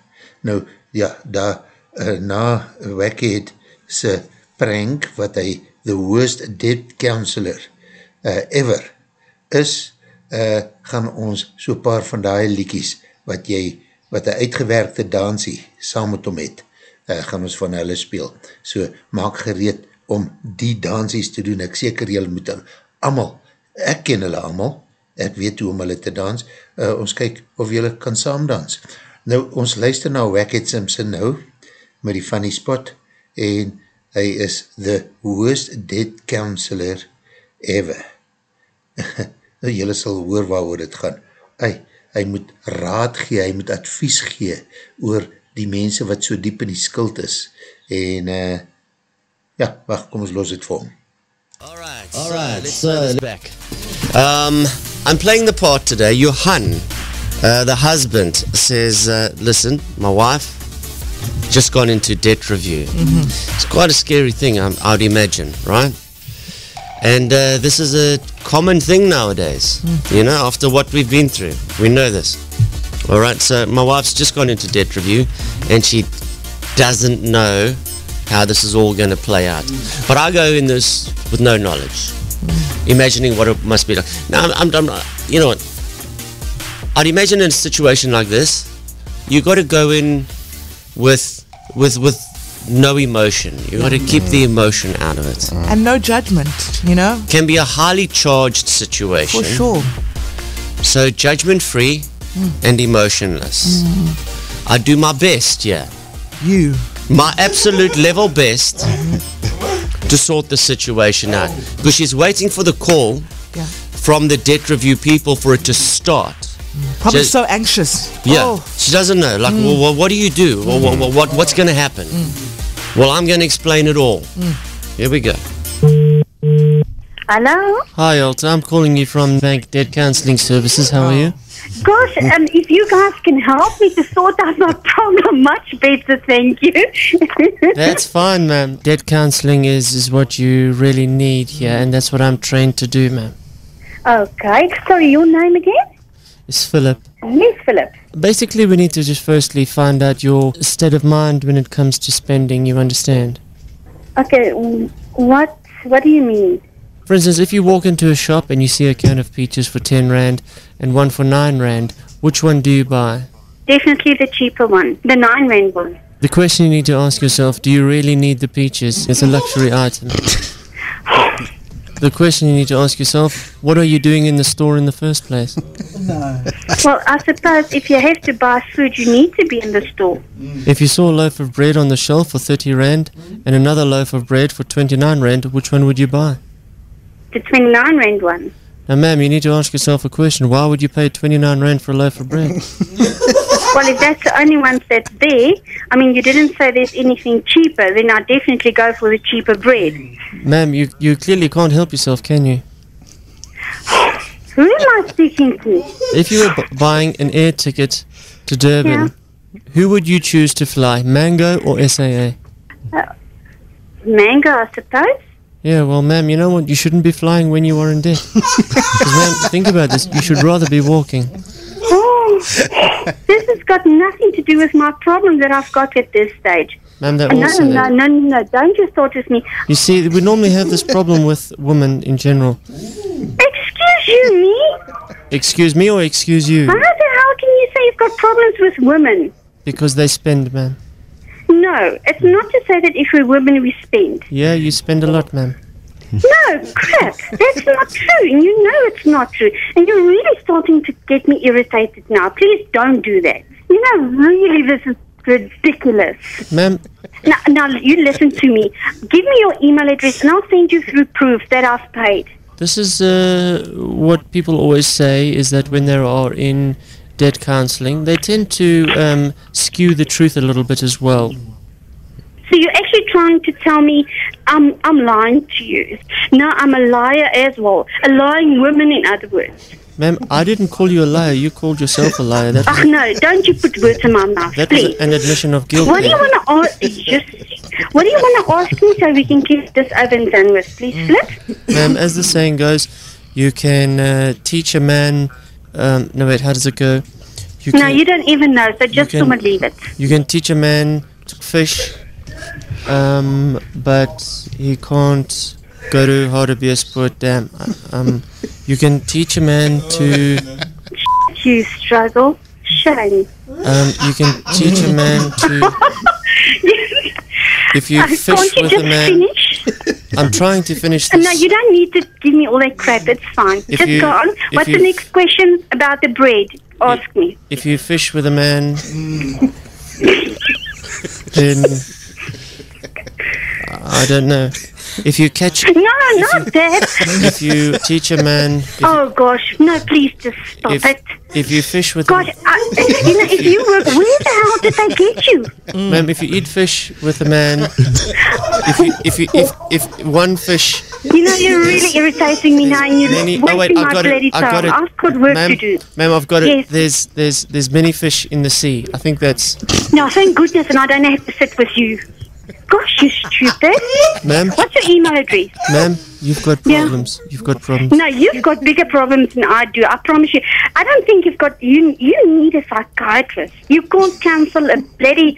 B: Nou, ja, daar uh, na Wackhead sy prank, wat hy the worst dead counselor uh, ever is, uh, gaan ons so paar van die liekies wat jy, wat een uitgewerkte dansie saam met hom het, uh, gaan ons van hulle speel. So, maak gereed om die dansies te doen. Ek seker jylle moet allemaal, ek ken hulle allemaal, ek weet hoe om hulle te dans, uh, ons kyk of jylle kan saam dans. Nou, ons luister na Wackhead Simpson nou, met die funny spot, en hy is the worst dead counselor ever. nou, jylle sal hoor waar oor dit gaan. Hy, hy moet raad gee, hy moet advies gee oor die mense wat so diep in die skuld is. En, uh, ja, wacht, kom ons los het vir hom.
K: Alright, so
L: right,
K: let's
L: so le-
K: back.
L: Um, I'm playing the part today. Johan, uh, the husband, says, uh, listen, my wife just gone into debt review. It's quite a scary thing, I, I would imagine, right? And uh, this is a common thing nowadays, you know, after what we've been through. We know this. All right, so my wife's just gone into debt review and she doesn't know how this is all going to play out. But I go in this with no knowledge, imagining what it must be like. Now, I'm, I'm, I'm you know what? I'd imagine in a situation like this, you got to go in with with with no emotion. You've got to keep the emotion out of it. Mm.
M: and no judgment, you know,
L: Can be a highly charged situation.
M: for sure.
L: So judgment free mm. and emotionless. Mm. I do my best, yeah.
M: You.
L: My absolute level best to sort the situation out. Because she's waiting for the call
M: Yeah.
L: from the debt review people for it to start.
M: Probably
L: Just-
M: so anxious.
L: Yeah,
M: Oh,
L: she doesn't know. Like, well, well, what do you do? Well, well, well, what, what's going to happen? Well, I'm going to explain it all. Here we go.
N: Hello?
L: Hi, Alta. I'm calling you from Bank Debt Counseling Services. How are you?
N: Gosh, um, if you guys can help me to sort out my problem much better, thank you.
L: That's fine, ma'am. Debt counseling is, is what you really need here, and that's what I'm trained to do, ma'am.
N: okay, sorry, your name again?
L: It's Philip.
N: Yes, Philip.
L: Basically, we need to just firstly find out your state of mind when it comes to spending, you understand?
N: Okay, what what do you mean?
L: For instance, if you walk into a shop and you see a can of peaches for 10 Rand and one for 9 Rand, which one do you buy?
N: Definitely the cheaper one, the nine rand one.
L: The question you need to ask yourself, do you really need the peaches? It's a luxury item. The question you need to ask yourself, what are you doing in the store in the first place? no.
N: Well, I suppose if you have to buy food, you need to be in the store.
L: If you saw a loaf of bread on the shelf for 30 rand and another loaf of bread for 29 rand, which one would you buy?
N: The 29 rand one.
L: Now, ma'am, you need to ask yourself a question. Why would you pay 29 rand for a loaf of bread?
N: Well, if that's the only ones that's there, I mean, you didn't say there's anything cheaper, then I'd definitely go for the cheaper bread.
L: ma'am, you, you clearly can't help yourself, can you?
N: Who am I speaking to?
L: If you were bu- buying an air ticket to Durban, who would you choose to fly, Mango or SAA?
N: Uh, Mango, I suppose.
L: Yeah, well, ma'am, you know what? You shouldn't be flying when you are in debt. 'Cause, ma'am, think about this. You should rather be walking.
N: Oh, this has got nothing to do with my problem that I've got at this stage.
L: Ma'am, that
N: no,
L: also.
N: no, no, no, no, don't you start with me.
L: You see, we normally have this problem with women in general.
N: Excuse you, me?
L: Excuse me or excuse you?
N: How the hell can you say you've got problems with women?
L: Because they spend, ma'am.
N: No, it's not to say that if we're women we spend.
L: Yeah, you spend a lot, ma'am.
N: No, crap. That's not true. And you know it's not true. And you're really starting to get me irritated now. Please don't do that. You know, really, this is ridiculous.
L: Ma'am,
N: Now, now you listen to me. Give me your email address and I'll send you through proof that I've paid.
L: this is uh, what people always say is that when they are in debt counseling, they tend to um, skew the truth a little bit as well.
N: So you're actually trying to tell me I'm I'm lying to you. No, I'm a liar as well. A lying woman, in other words.
L: Ma'am, I didn't call you a liar. You called yourself a liar. That was,
N: no, don't you put words in my mouth,
L: that was an admission of guilt.
N: What do you want to ask? Just what do you want to ask me so we can get this over and done with, please, Flip?
L: Ma'am, as the saying goes, you can uh, teach a man. Um, no, wait, how does it go? You
N: No, you don't even know, so just
L: can-
N: come and leave it.
L: You can teach a man to fish, um, but he can't go to Hardebeespoort Dam. Uh, Um, you can teach a man to.
N: You struggle. Shame.
L: Um, you can teach a man to. If you
N: Uh,
L: fish
N: you
L: with a man,
N: finish?
L: I'm trying to finish this.
N: No, you don't need to give me all that crap. It's fine.
L: If
N: just
L: you-
N: go on. What's
L: you-
N: the next question about the bread? Ask me.
L: If you fish with a man, then I don't know. If you catch,
N: No, not that.
L: if you teach a man, if,
N: Oh gosh, no! Please just stop
L: if,
N: it.
L: If you fish with,
N: God, I, you know, if you work, where the hell did they get you? Mm.
L: ma'am, if you eat fish with a man, if you, if you, if, if one fish,
N: You know, you're really irritating me now, and you're
L: many,
N: wasting
L: oh wait,
N: my
L: I got
N: bloody
L: it, I
N: time.
L: got it,
N: I've got work
L: ma'am,
N: to do.
L: ma'am, I've got
N: Yes.
L: it. There's, there's, there's many fish in the sea. I think that's,
N: No, thank goodness, and I don't have to sit with you. Gosh, you stupid.
L: ma'am,
N: What's your email address?
L: ma'am, you've got
N: Yeah.
L: problems. You've got problems.
N: No, you've got bigger problems than I do. I promise you. I don't think you've got. You you need a psychiatrist. You can't cancel a bloody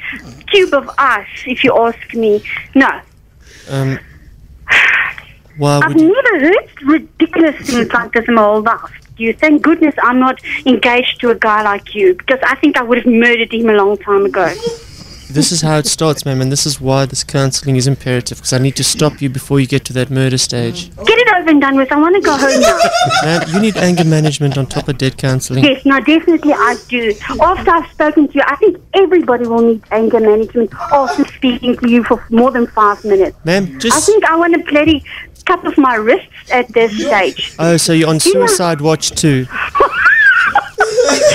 N: cube of ice if you ask me. No,
L: Um, why
N: I've
L: would you,
N: never heard ridiculous things like this in my whole life. You thank goodness I'm not engaged to a guy like you because I think I would have murdered him a long time ago.
L: This is how it starts, ma'am, and this is why this counselling is imperative because I need to stop you before you get to that murder stage.
N: Get it over and done with. I want to go home now.
L: Ma'am, you need anger management on top of dead counselling.
N: Yes, no, definitely I do. After I've spoken to you, I think everybody will need anger management after speaking to you for more than five minutes.
L: Ma'am,
N: I think I want to bloody cut off my wrists at this stage.
L: Oh, so you're on suicide watch too.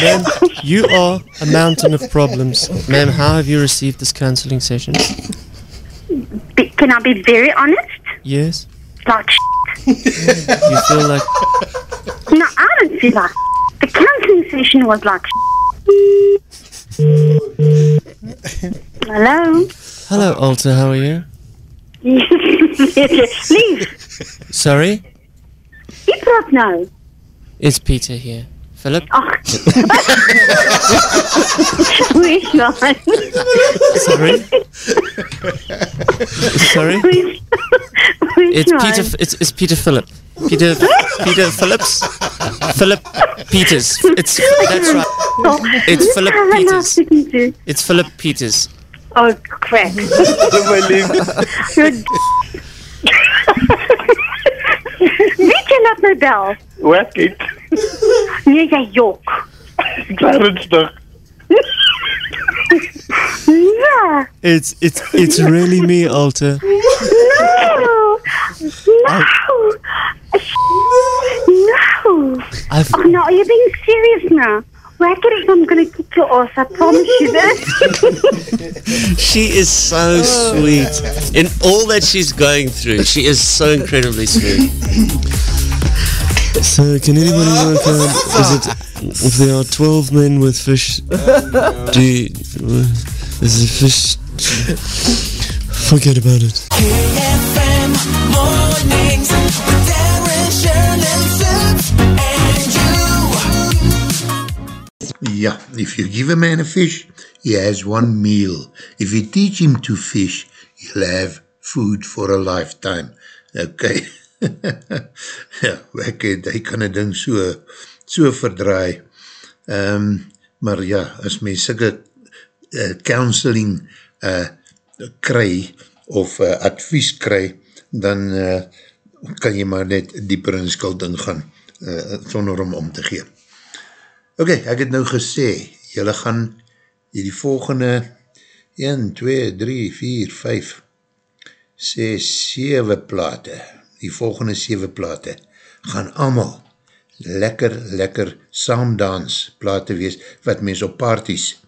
L: Ma'am, you are a mountain of problems. Ma'am, how have you received this counselling session?
N: Be- can I be very honest?
L: Yes?
N: Like,
L: You feel like.
N: no, I don't feel like. The counseling session was like. Hello.
L: Hello, Alta, how are you?
N: Leave.
L: Sorry?
N: You praat nou.
L: It's Peter here. Philip?
N: Ach. Hoe is dat?
L: Sorry? Sorry?
N: Hoe is, hoe is
L: It's
N: dat?
L: Peter. It's, it's Peter Philip. Peter. Peter Phillips. Philip Peters. It's that's right.
N: Oh,
L: It's
N: who
L: Philip
N: the hell am I
L: Peters.
N: speaking to?
L: It's Philip Peters.
N: Oh, crap.
K: my lief.
N: You're- Weet jy laat my bel?
K: Werk het.
N: Nee, jy jok.
K: Ek is ernstig.
N: Ja.
L: It's it's it's really me, Alta.
N: No. No. No.
L: I've-
N: Oh, no, are you being serious now? Whack it if I'm going to kick your ass. I promise you that.
I: She is so sweet. In all that she's going through, she is so incredibly sweet.
L: So, can anybody work out is it if there are twelve men with fish? Do you, is the fish? Forget about it.
O: KFM mornings with Darren, Shirley, and you.
B: Yeah, if you give a man a fish, he has one meal. If you teach him to fish, he'll have food for a lifetime. Okay. ja, ek het, hy kan een ding so, so verdraai. Um, maar ja, as my sikke uh, counseling uh, kry, of uh, advies kry, dan uh, kan jy maar net dieper in skuld ingaan, uh, sonder om om te gee. Ok, ek het nou gesê, jylle gaan die volgende 1, 2, 3, 4, 5, 6, 7 plate, die volgende 7 plate, gaan allemaal lekker, lekker saamdans plate wees, wat mens op parties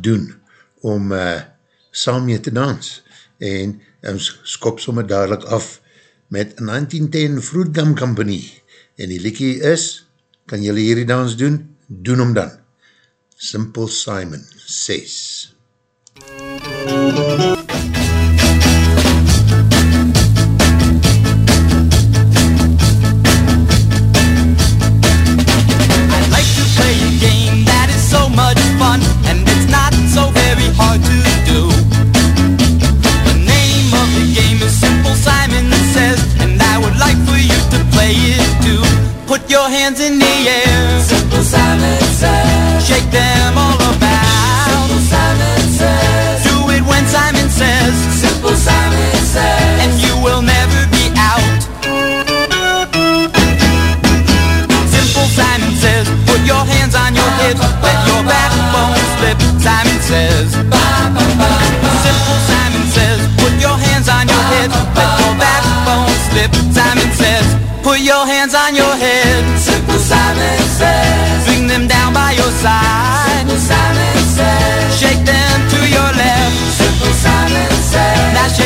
B: doen, om uh, saam mee te dans, en ons skop sommer dadelijk af met 1910 Fruitgum Company, en die liekie is, kan jylle hierdie dans doen? Doen hom dan. Simple Simon says.
P: I'd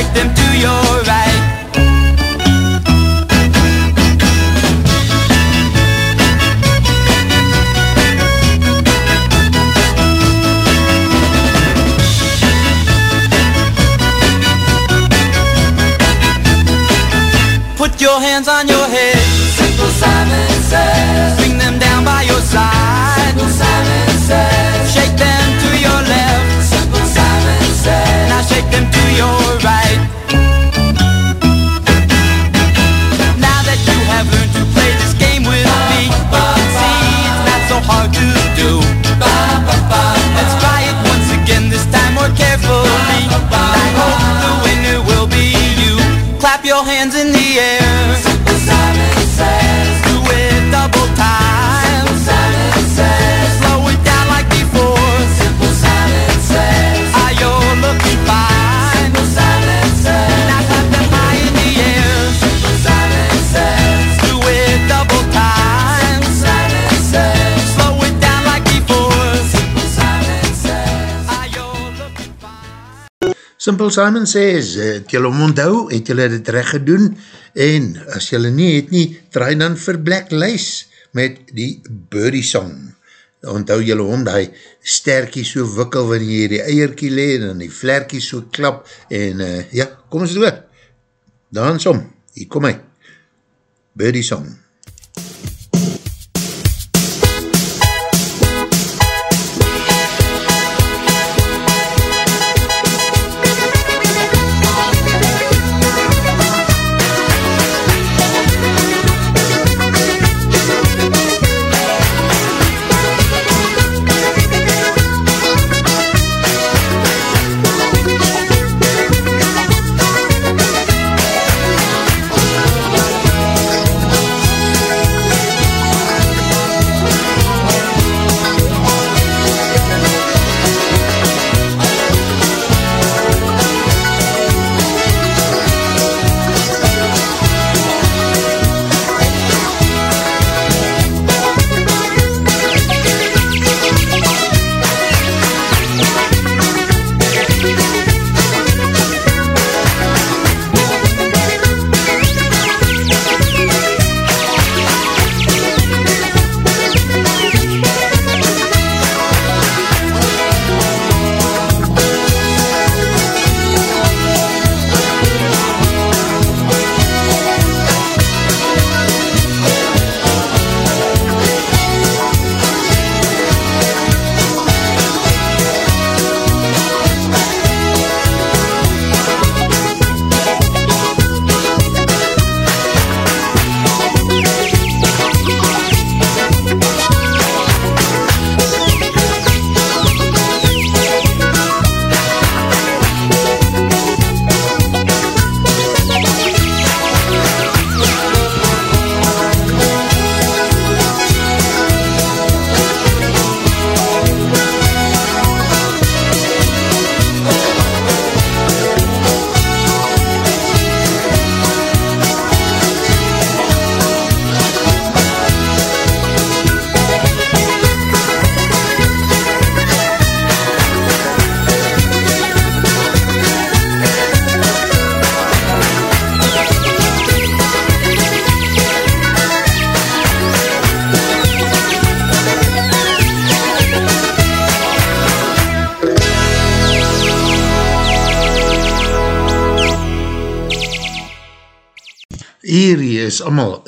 P: says, now shake them Simple Simon says,
B: eh, het jylle om onthou, het jylle dit recht gedoen, en as jylle nie het nie, draai dan vir Black Lace met die Birdie Song. Onthou jylle om, die sterkie so wikkel wanneer die eierkie le, en die vlerkie so klap, en uh, ja, kom ons door. Dans om, hier kom hy. Birdie Song. hierdie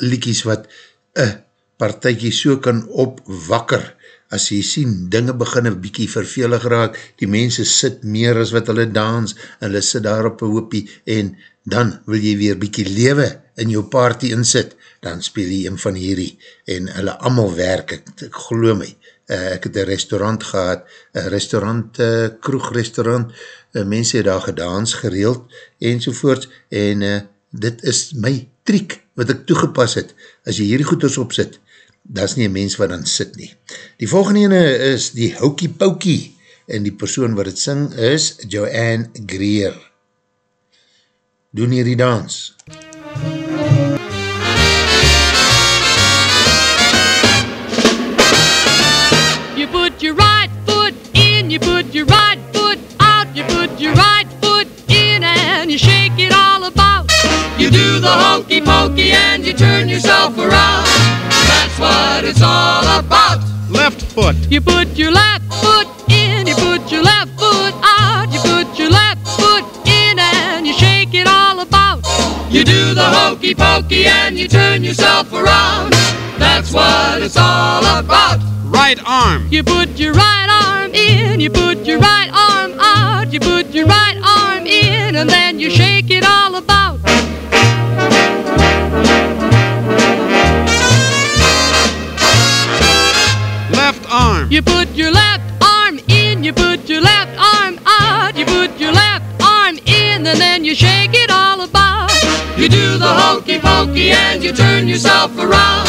B: liekies wat een partijkie so kan opwakker, as jy sien, dinge begin een bykie vervelig raak, die mense sit meer as wat hulle dans, en hulle sit daar op een hoopie, en dan wil jy weer bykie lewe in jou party insit, dan speel jy een van hierdie, en hulle allemaal werk, ek, ek geloof my, uh, ek het een restaurant gehad, een restaurant, uh, kroegrestaurant, uh, mense het daar gedans, gereeld, enzovoorts, en uh, dit is my triek, wat ek toegepas het, as jy hierdie goeders opzit, dat is nie een mens wat dan sit nie. Die volgende ene is die Hokey Pokey, en die persoon wat het sing is Joanne Greer. Doen hier die dans.
F: You you turn yourself around. That's what it's all about.
Q: Left foot.
F: You put your left foot in, you put your left foot out, you put your left foot in and you shake it all about. You do the hokey pokey and you turn yourself around. That's what it's all about.
Q: Right arm.
F: You put your right arm in, you put your right arm out, you put your right arm in, and then you shake it all You put your left arm in, you put your left arm out, you put your left arm in, and then you shake it all about. You do the hokey pokey and you turn yourself around.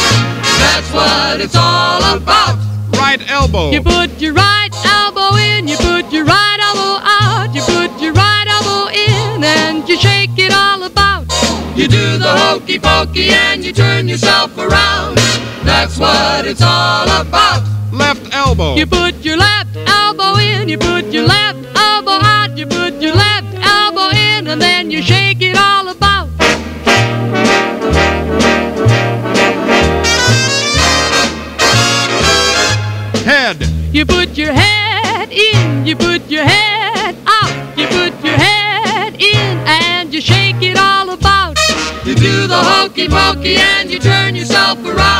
F: That's what it's all about.
Q: Right elbow.
F: You put your right elbow in, you put your right elbow out, you put your right elbow in, and you shake it all about. You do the hokey pokey and you turn yourself around. That's what it's all about.
Q: Left elbow.
F: You put your left elbow in, you put your left elbow out, you put your left elbow in, and then you shake it all about.
Q: Head.
F: You put your head in, you put your head out, you put your head in, and you shake it all about. You do the hokey pokey and you turn yourself around.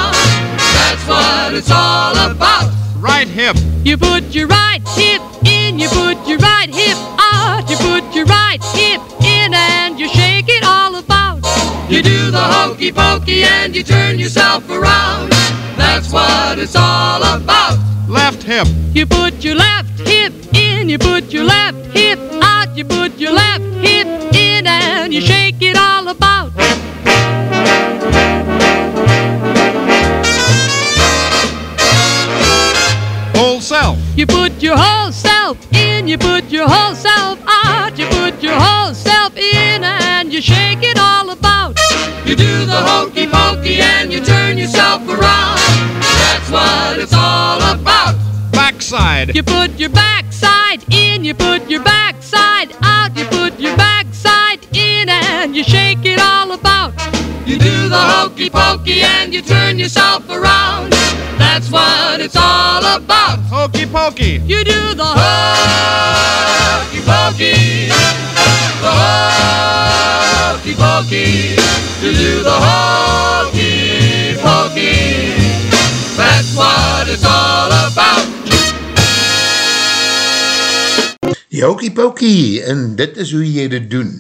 F: What it's all about.
Q: Right hip.
F: You put your right hip in, you put your right hip out, you put your right hip in, and you shake it all about. You do the hokey pokey and you turn yourself around. That's what it's all about.
Q: Left hip.
F: You put your left hip in, you put your left hip out, you put your left hip in, and you shake You put your whole self in, you put your whole self out, you put your whole self in, and you shake it all about. You do the hokey pokey and you turn yourself around. That's what it's all about.
Q: Backside.
F: You put your backside in, you put your backside out, you put your backside in, and you shake it all about. You do the hokey pokey and you turn yourself around. That's what it's all about.
Q: Hokey pokey.
F: You do the hokey pokey, the hokey pokey. You do the hokey pokey. That's what it's all about.
B: Die hokie pokie, en dit is hoe jy dit doen.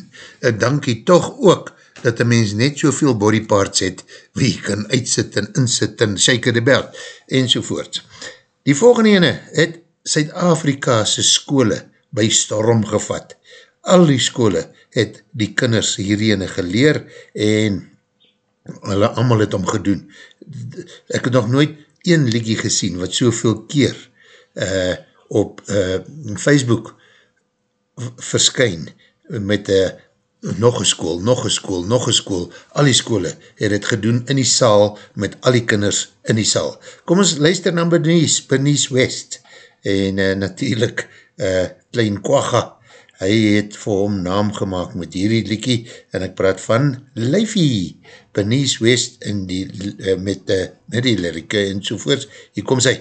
B: Dankie toch ook, dat een mens net soveel body parts het, wie kan uitsit en insit en shake the belt, enzovoort. Die volgende ene het Suid-Afrika'se skole by storm gevat. Al die skole het die kinders hierheen geleer en hulle allemaal het om gedoen. Ek het nog nooit een liedje gesien wat soveel keer uh, op uh, Facebook verskyn met uh, nog een school, nog een school, nog een school, al die skole het het gedoen in die saal met al die kinders in die saal. Kom ons luister na Bernice, Bernice West. En uh, natuurlijk uh, Klein Quagga, hy het vir hom naam gemaakt met hierdie liekie en ek praat van Leifie, Bernice West en die, uh, met, uh, met die lirike en sovoorts, hier kom sy.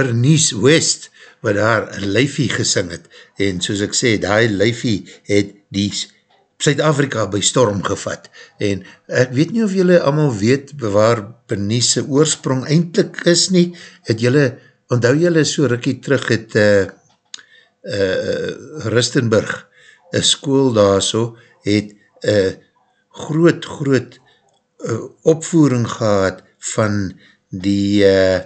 B: Bernice West, wat daar een lyfie gesing het, en soos ek sê, die lyfie het die Suid-Afrika by storm gevat, en ek weet nie of julle allemaal weet waar Bernice oorsprong eindelijk is nie, het julle, onthou julle so rikkie terug het uh, uh, Rustenburg, een school daar so, het uh, groot, groot uh, opvoering gehad van die uh,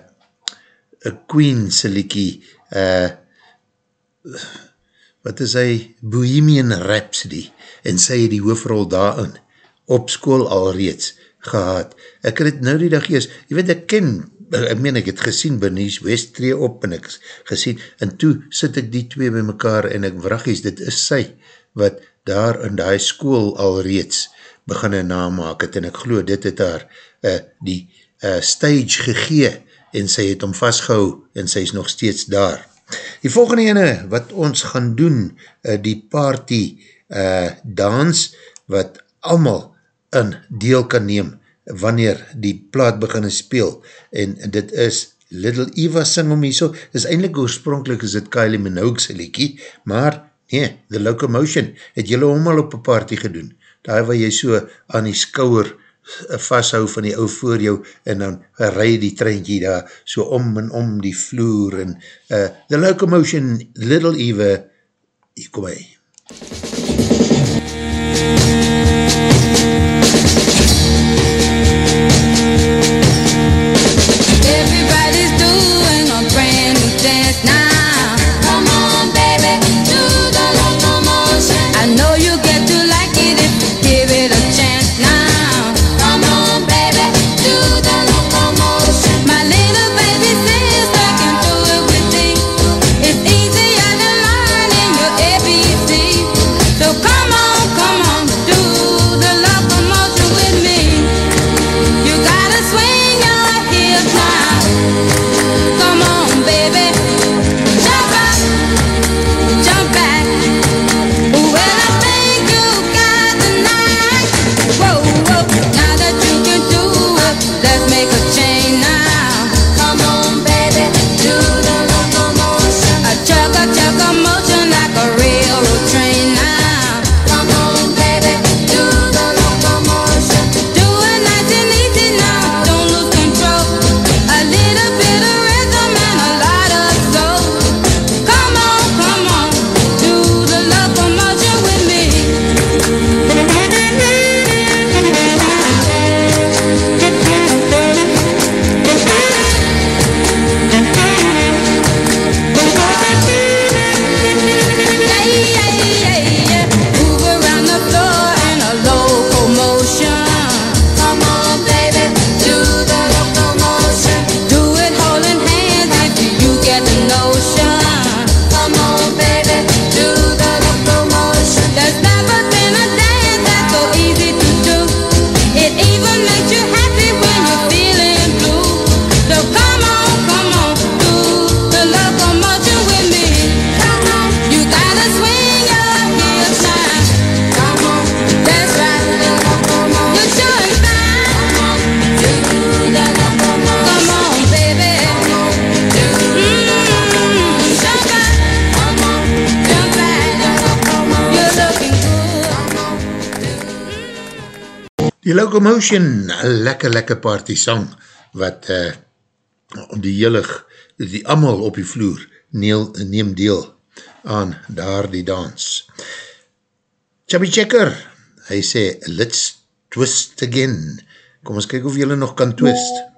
B: Queen se liekie, uh, wat is hy, Bohemian Rhapsody, en sy het die hoofrol daarin, op school alreeds gehad. Ek het nou die dag eers, jy weet ek ken, ek meen ek het gesien Bernice West tree op en ek gesien, en toe sit ek die twee by mekaar en ek vragies, dit is sy, wat daar in die school alreeds beginne namaak het, en ek geloof dit het haar uh, die uh, stage gegee, en sy het hom vastgehou, en sy is nog steeds daar. Die volgende ene, wat ons gaan doen, uh, die party uh, dans, wat allemaal in deel kan neem, wanneer die plaat beginne speel, en dit is Little Eva sing om hier so, is eindelijk oorspronkelijk is het Kylie Minogue's liekie, maar nee, The Locomotion, het jylle hom al op een party gedoen, daar waar jy so aan die skouwer vasthou van die ou voor jou en dan rij die treintje daar so om en om die vloer en uh, The Locomotion, Little Eva, hier kom hy.
H: Everybody's
B: Die Locomotion, lekker lekker party song, wat uh, die hele, die amal op die vloer neel, neem deel aan daar die dans. Chubby Checker, hy sê, let's twist again. Kom ons kyk of jylle nog kan twist.
R: Come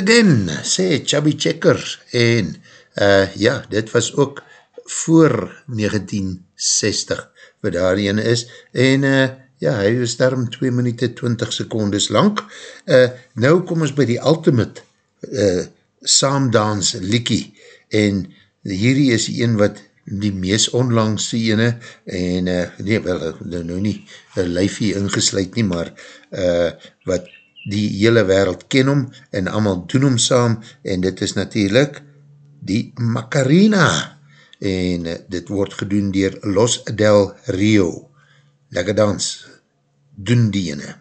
R: again,
B: sê Chubby Checkers. En uh, ja, dit was ook voor 1960 wat daar ene is. En uh, ja, hy was daarom 2 minute 20 secondes lang. Uh, nou kom ons by die ultimate uh, saamdans liekie. En hierdie is die een wat die mees onlangste ene en uh, nee, wel, nou, nie een lijfie ingesluid nie, maar uh, wat die hele wereld ken hom en allemaal doen hom saam en dit is natuurlijk die Macarena en uh, dit word gedoen dier Los del Rio. Lekker dans, doen die ene.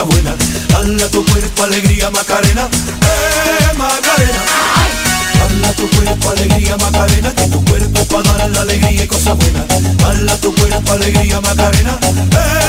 S: Y cosas buenas. Hala tu cuerpo alegría Macarena, eh Macarena. Hala tu cuerpo alegría Macarena, que tu cuerpo para dar la alegría y cosas buenas. Hala tu cuerpo alegría Macarena, eh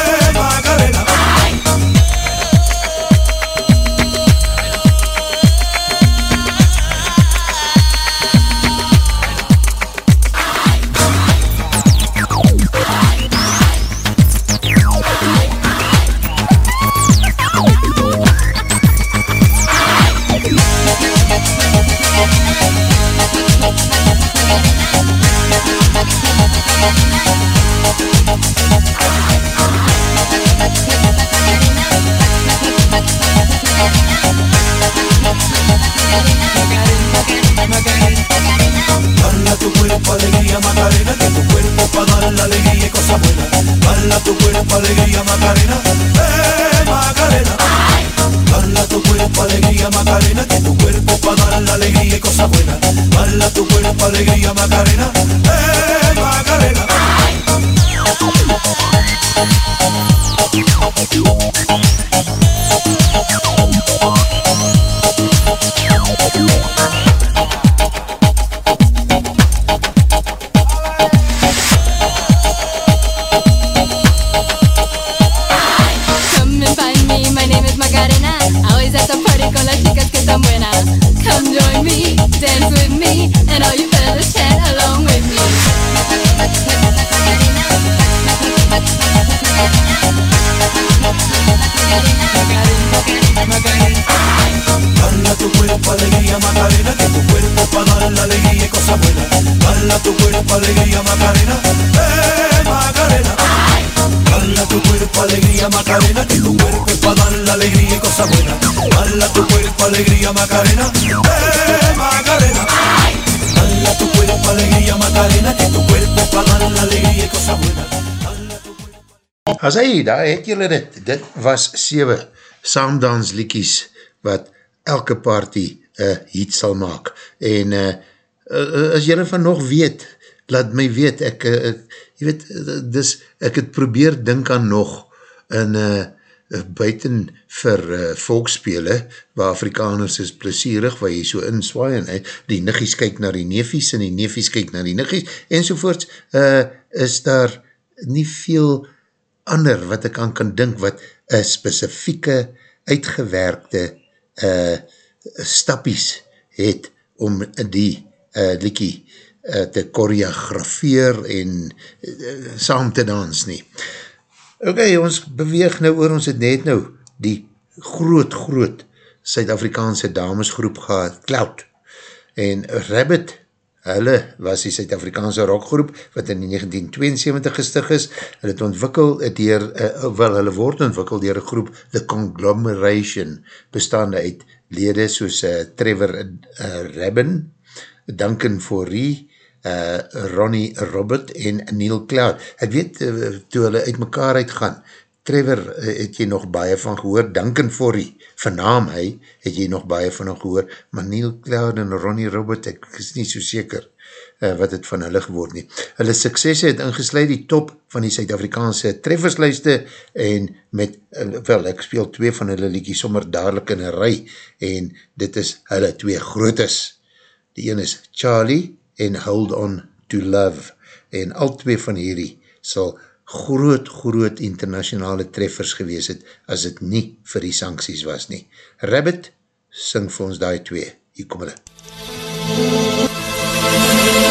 S: Macarena, que tu cuerpo para dar la alegría y cosas buenas. Hala tu cuerpo alegría Macarena, eh Macarena. Hala tu cuerpo alegría Macarena, que tu cuerpo para dar la alegría y cosas buenas. Hala tu cuerpo alegría Macarena, eh Macarena. Hala tu cuerpo alegría Macarena, que tu cuerpo para dar la alegría y cosas buenas.
B: As hy, daar het julle dit, dit was 7 saamdansliekies wat elke party uh, hit sal maak. En uh, as julle van nog weet, laat my weet, ek, ek jy weet, dis, ek het probeer dink aan nog in uh, buiten vir uh, volkspele, waar Afrikaners is plesierig, waar jy so inswaai en uh, die niggies kyk na die neefies en die neefies kyk na die niggies, enzovoorts, uh, is daar nie veel ander wat ek aan kan dink wat een specifieke uitgewerkte uh, stappies het om die uh, liekie uh, te choreografeer en uh, saam te dans nie. Ok, ons beweeg nou oor, ons het net nou die groot, groot Suid-Afrikaanse damesgroep gehad, Cloud. En Rabbit, hulle was die Suid-Afrikaanse rockgroep, wat in 1972 gestig is, hulle het ontwikkel dier, uh, wel hulle word ontwikkel dier een groep, The Conglomeration, bestaande uit lede soos uh, Trevor uh, Rabin, Duncan Foree, uh, Ronnie Robert en Neil Cloud. Ek weet, uh, toe hulle uit mekaar uitgaan, Trevor uh, het jy nog baie van gehoor, Duncan Foree, vernaam hy, het jy nog baie van hom gehoor, maar Neil Cloud en Ronnie Robert, ek is nie so seker uh, wat het van hulle geword nie. Hulle suksesse het ingesluid die top van die Suid-Afrikaanse treffersluiste en met, uh, wel, ek speel twee van hulle liekie sommer dadelijk in een rij en dit is hulle twee grootes. Die een is Charlie en Hold On To Love en al twee van hierdie sal groot, groot internationale treffers gewees het, as het nie vir die sancties was nie. Rabbit, sing vir ons die twee. Hier kom hulle.
D: Easy,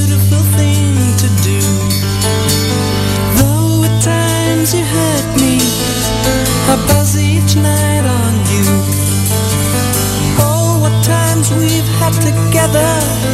D: together,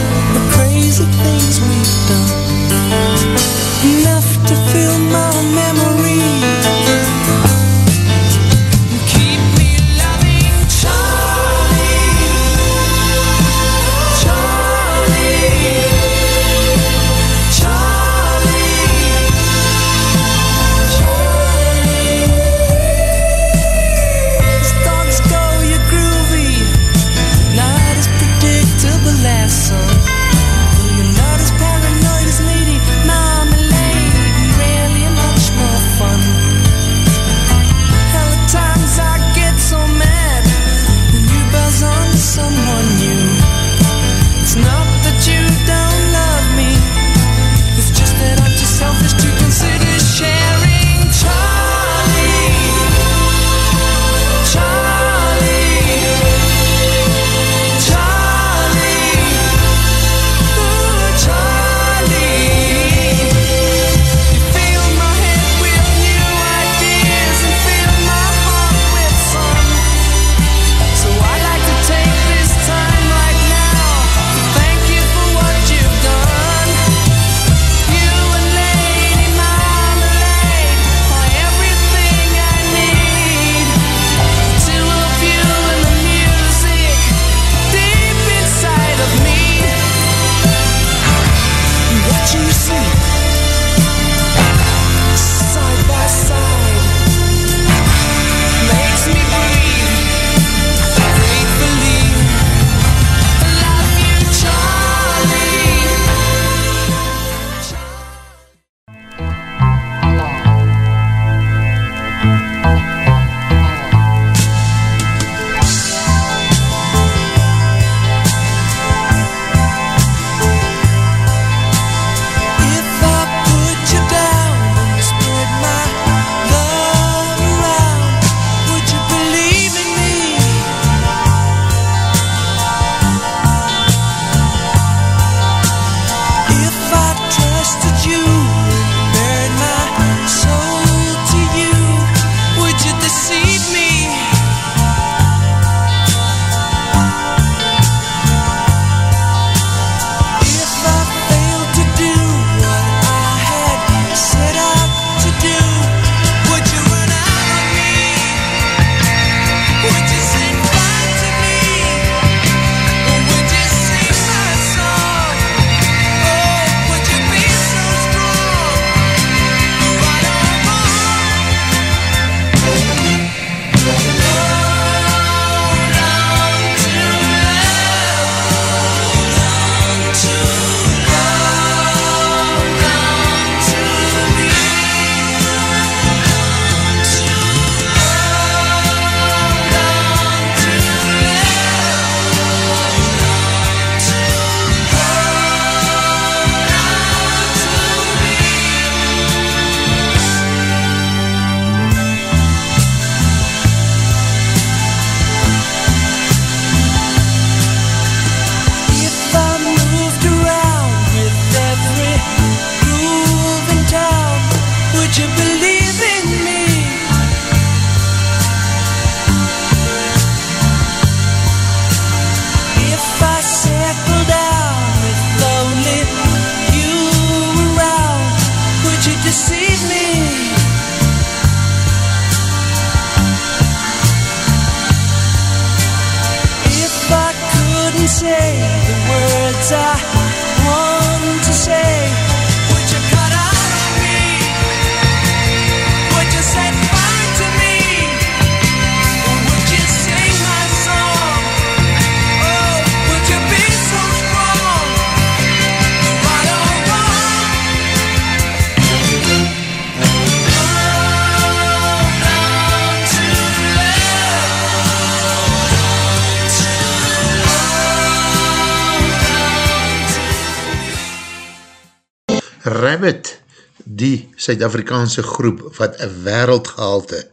B: Suid-Afrikaanse groep wat een wereldgehalte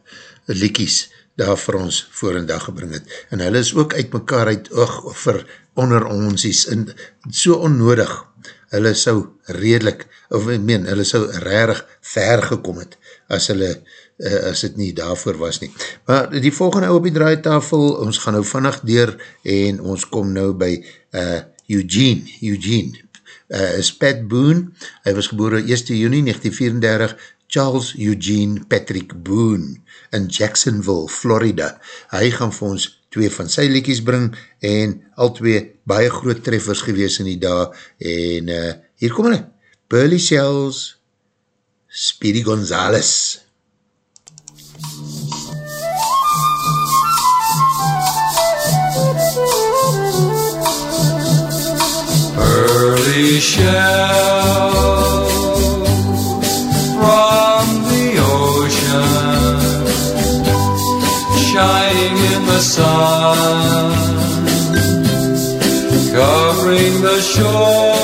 B: liekies daar vir ons voor en dag gebring het. En hulle is ook uit mekaar uit oog vir onder onsies en so onnodig. Hulle sou redelijk, of ek meen, hulle sou rarig ver gekom het as hulle uh, as het nie daarvoor was nie. Maar die volgende op die draaitafel, ons gaan nou vannacht deur en ons kom nou by uh, Eugene, Eugene, uh, is Pat Boone, hy was geboren 1 juni 1934, Charles Eugene Patrick Boone in Jacksonville, Florida. Hy gaan vir ons twee van sy liekies bring en al twee baie groot treffers gewees in die dag en uh, hier kom hulle, Burley Shells, Speedy Gonzales.
T: Pearly shells from the ocean, shining in the sun, covering the shore.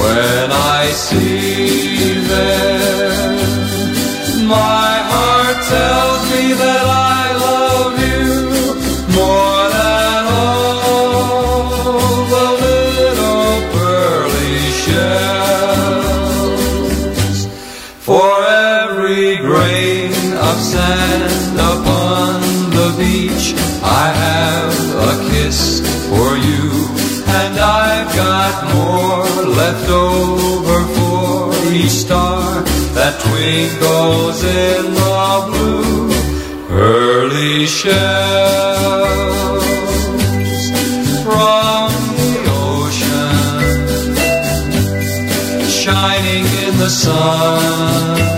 T: When I see them, left over for each star that twinkles in the blue. Pearly shells from the ocean, shining in the sun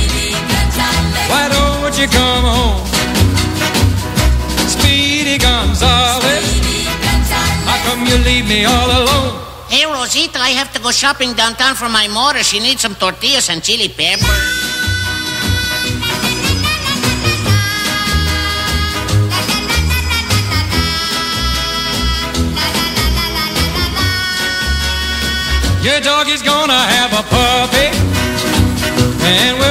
I: Why don't you come home? Speedy Gonzales. How come you leave me all alone?
U: Hey, Rosita, I have to go shopping downtown for my mother. She needs some tortillas and chili pepper.
I: Your dog is gonna have a puppy, and we're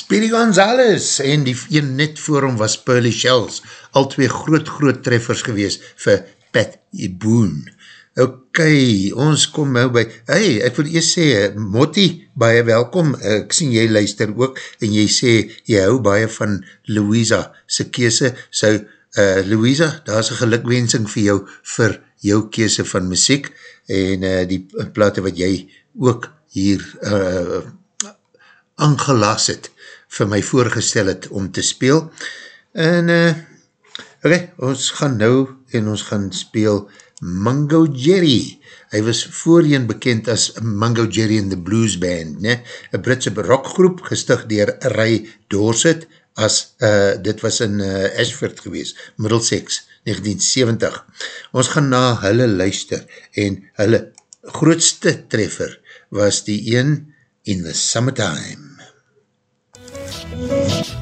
B: Speedy Gonzales en die een net voor hom was Pearly Shells, al twee groot groot treffers gewees vir Pat Boone. Ok, ons kom nou by, hey, ek wil eers sê, Motti, baie welkom, ek sien jy luister ook, en jy sê, jy hou baie van Louisa, sy kese, so, uh, Louisa, daar is een gelukwensing vir jou, vir jou kese van muziek, en uh, die plate wat jy ook hier uh, aangelas het, vir my voorgestel het om te speel, en, uh, ok, ons gaan nou, en ons gaan speel, Mango Jerry. Hy was voorheen bekend as Mango Jerry and the Blues Band, ne? een Britse rockgroep gestig dier Ray Dorset, as uh, dit was in uh, Ashford gewees, Middlesex, 1970. Ons gaan na hulle luister, en hulle grootste treffer was die een In the Summertime.
S: In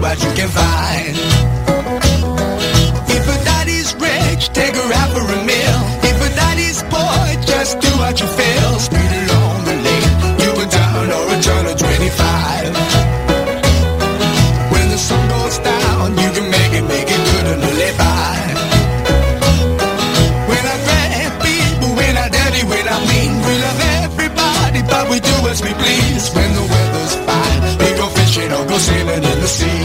S: what you can find. If a daddy's rich, take her out for a meal. If a daddy's poor, just do what you feel. Speed along the lane, you go down or a turn of 25. When the sun goes down, you can make it, make it good and live by. When I grab people, when I dirty, when I mean, we love everybody, but we do as we please. When the weather's fine, we go fishing or go sailing in the sea.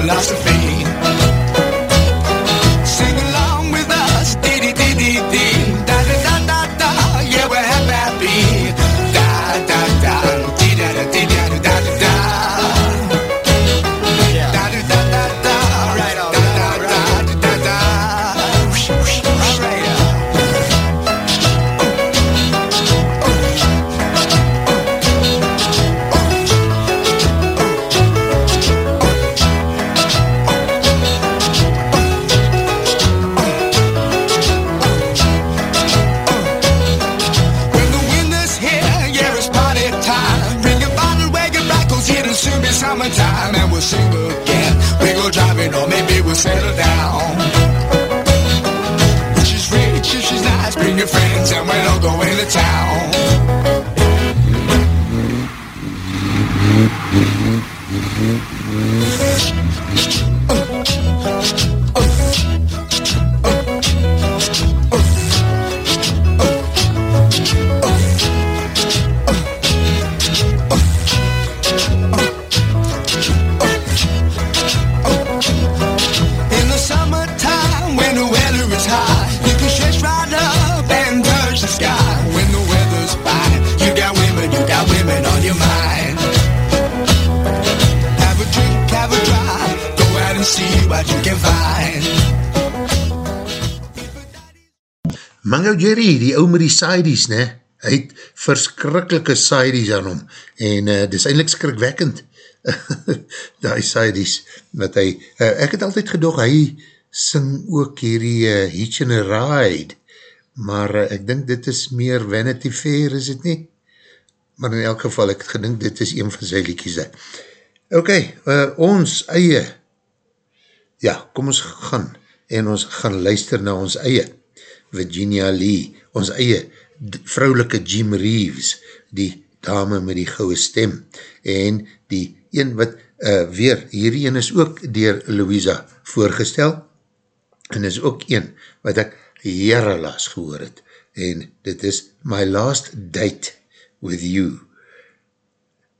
S: Philosophy.
B: Sidees, ne? Hy het verskrikkelike sidees aan hom, en uh, dis eindelijk skrikwekkend, die sidees, wat hy, uh, ek het altyd gedoog, hy sing ook hierdie uh, Hitch and a Ride, maar uh, ek dink dit is meer Vanity Fair, is het nie? Maar in elk geval, ek het gedink, dit is een van sy liedjes. hè. Ok, uh, ons eie, ja, kom ons gaan, en ons gaan luister na ons eie, Virginia Lee, ons eie vrouwelike Jim Reeves, die dame met die gouwe stem, en die een wat uh, weer, hierdie een is ook dier Louisa voorgestel, en is ook een wat ek jare laas gehoor het, en dit is My Last Date With You.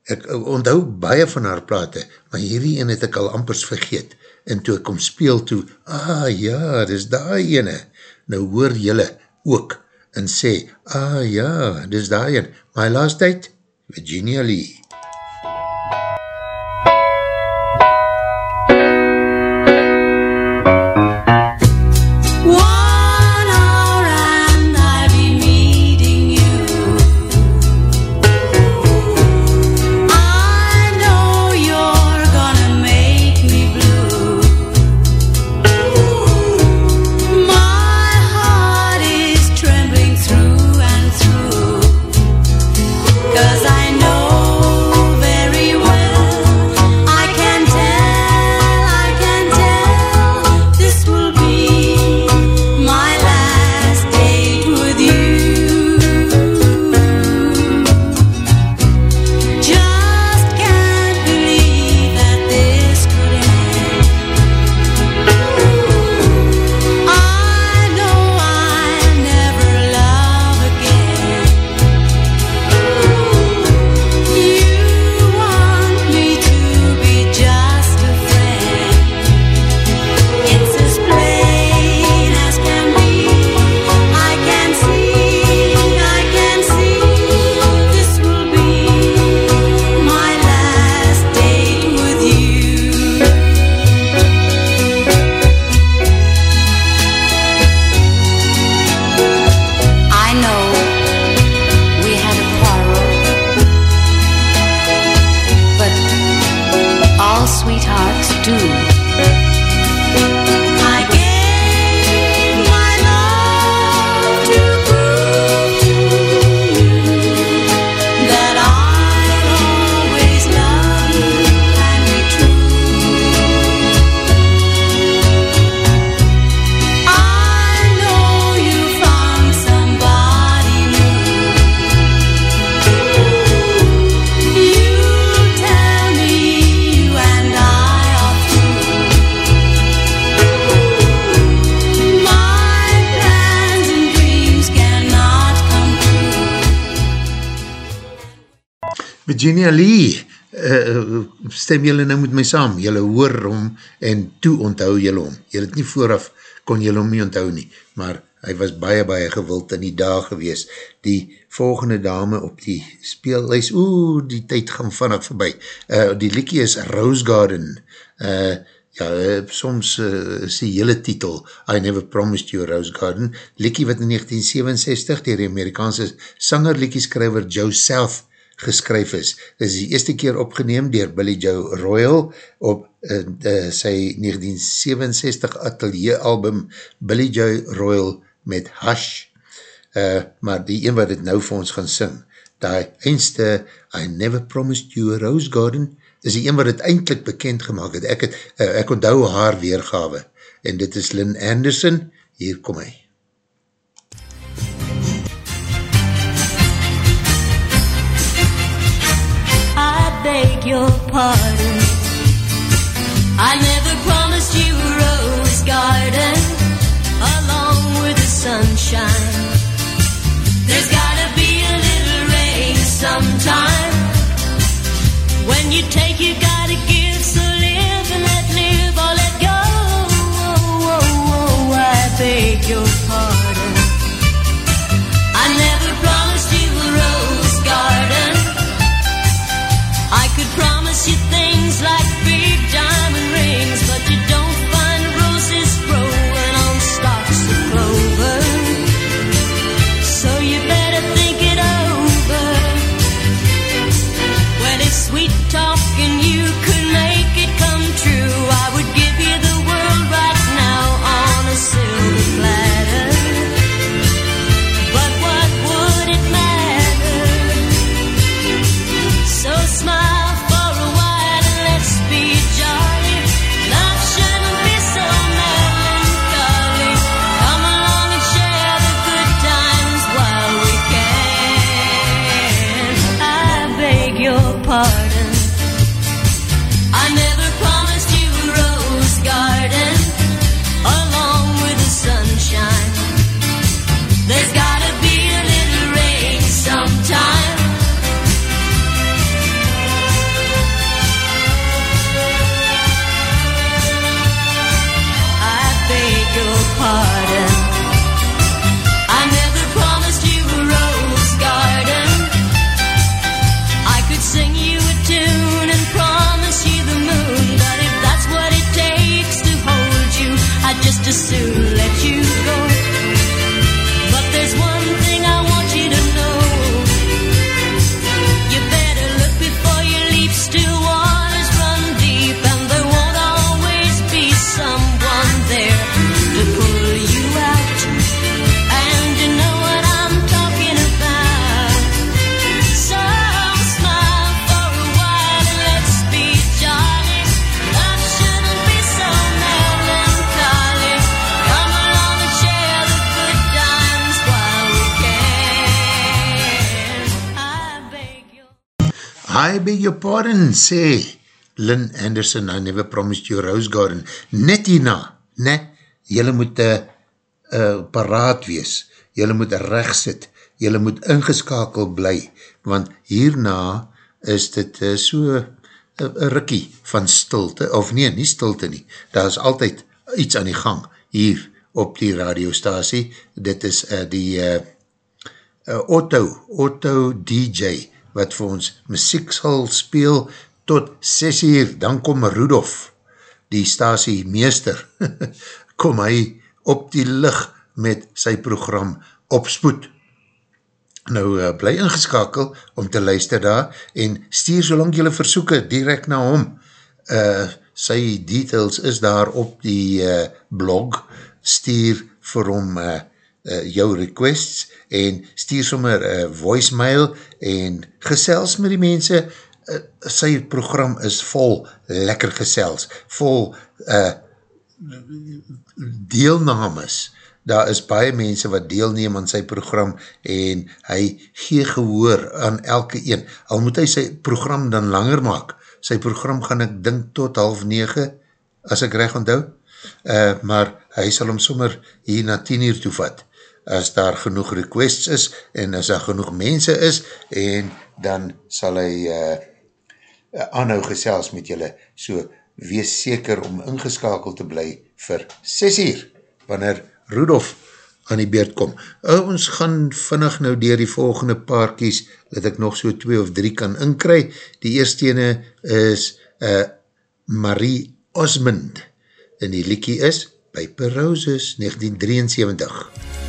B: Ek uh, onthou baie van haar plate, maar hierdie een het ek al ampers vergeet, en toe ek kom speel toe, ah ja, dis daai ene, nou hoor jylle ook, en sê, ah ja, dis daai een, My Last Date, Virginia Lee. Virginia Lee, uh, stem julle nou met my saam, julle hoor hom en toe onthou julle hom. Julle het nie vooraf, kon julle hom nie onthou nie, maar hy was baie, baie gewild in die dag gewees. Die volgende dame op die speellys, oeh, die tyd gaan vanaf voorbij. Uh, die liekie is Rose Garden. Uh, ja, uh, soms uh, is die hele titel I Never Promised You Rose Garden. Liekie wat in 1967 dier die Amerikaanse sanger liekieskrijver Joe South geskryf is. Dit is die eerste keer opgeneem dier Billy Joe Royal op uh, uh, sy 1967 atelier album Billy Joe Royal met Hush. Uh, maar die een wat het nou vir ons gaan sing, die eindste I Never Promised You a Rose Garden, is die een wat het eindelijk bekend gemaakt het. Ek, het, uh, ek onthou haar weergawe en dit is Lynn Anderson, hier kom hy.
J: Beg your pardon. I never promised you a rose garden along with the sunshine. There's gotta be a little rain sometime. When you take, you gotta give. So live and let live or let go. Oh, oh, oh, oh I beg your could promise you things like beg your pardon,
B: sê Lynn Anderson, I never promised you rose garden. Net hierna, ne, jylle moet uh, uh, paraat wees, jylle moet recht sit, jylle moet ingeskakel bly, want hierna is dit uh, so uh, rikkie van stilte, of nee, nie stilte nie, daar is altyd iets aan die gang, hier op die radiostasie, dit is uh, die uh, uh, Otto, Otto DJ, wat vir ons muziek sal speel tot 6 uur, dan kom Rudolf, die stasie meester, kom hy op die licht met sy program Opspoed. Nou, uh, bly ingeskakel om te luister daar en stuur solang jylle versoeken direct na hom.
J: uh, sy details is daar op die uh, blog, stuur vir hom uh, uh, jou requests en stuur sommer uh, voicemail en gesels met die mense, uh, sy program is vol lekker gesels, vol uh, deelnames, daar is baie mense wat deelneem aan sy program en hy gee gehoor aan elke een, al moet hy sy program dan langer maak, sy program gaan ek dink tot half nege, as ek reg onthou, uh, maar hy sal hom sommer hier na 10 uur toevat, as daar genoeg requests is, en as daar genoeg mense is, en dan sal hy uh, aanhou gesels met julle, so wees seker om ingeskakeld te bly vir 6 uur, wanneer Rudolf aan die beurt kom. Uh, ons gaan vinnig nou dier die volgende paar kies, dat ek nog so 2 of 3 kan inkry. Die eerste ene is uh, Marie Osmond, en die liekie is Piper Roses 1973.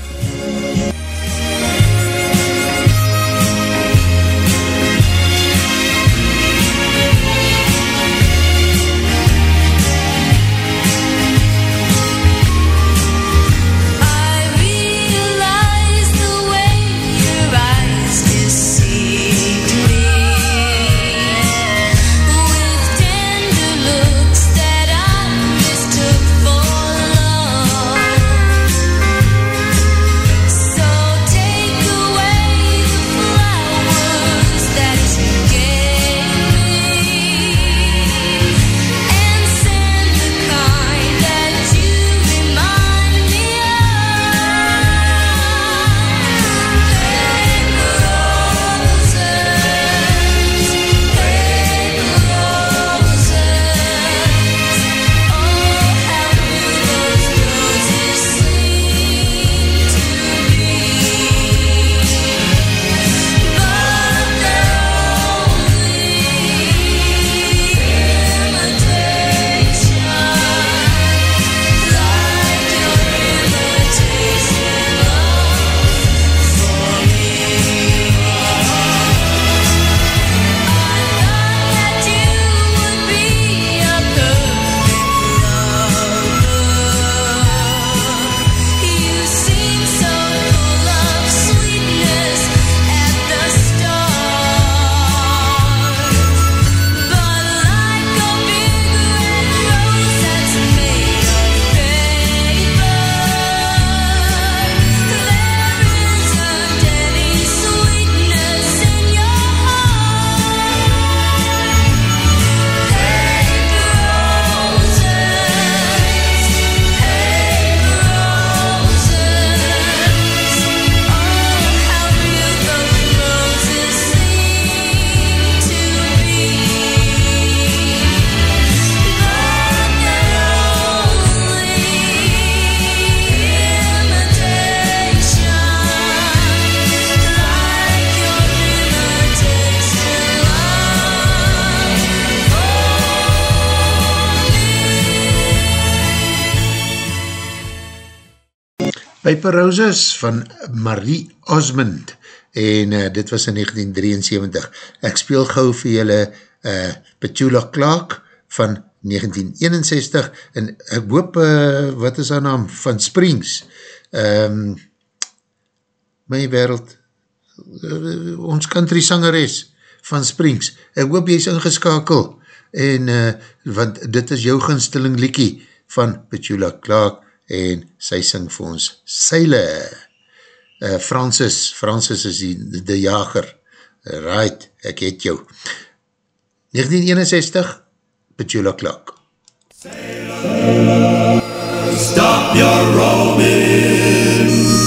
J: Piper Roses van Marie Osmond en uh, dit was in 1973. Ek speel gauw vir julle uh, Petula Clark van 1961 en ek hoop, uh, wat is haar naam, van Springs. Um, my wereld, uh, ons country sangeres van Springs. Ek hoop jy is ingeskakel en uh, want dit is jou ginsteling liekie van Petula Clark en sy sing vir ons Seile. Uh, Francis, Francis is die, die jager. Right, ek het jou. 1961, Petula Clark.
A: Stop your roaming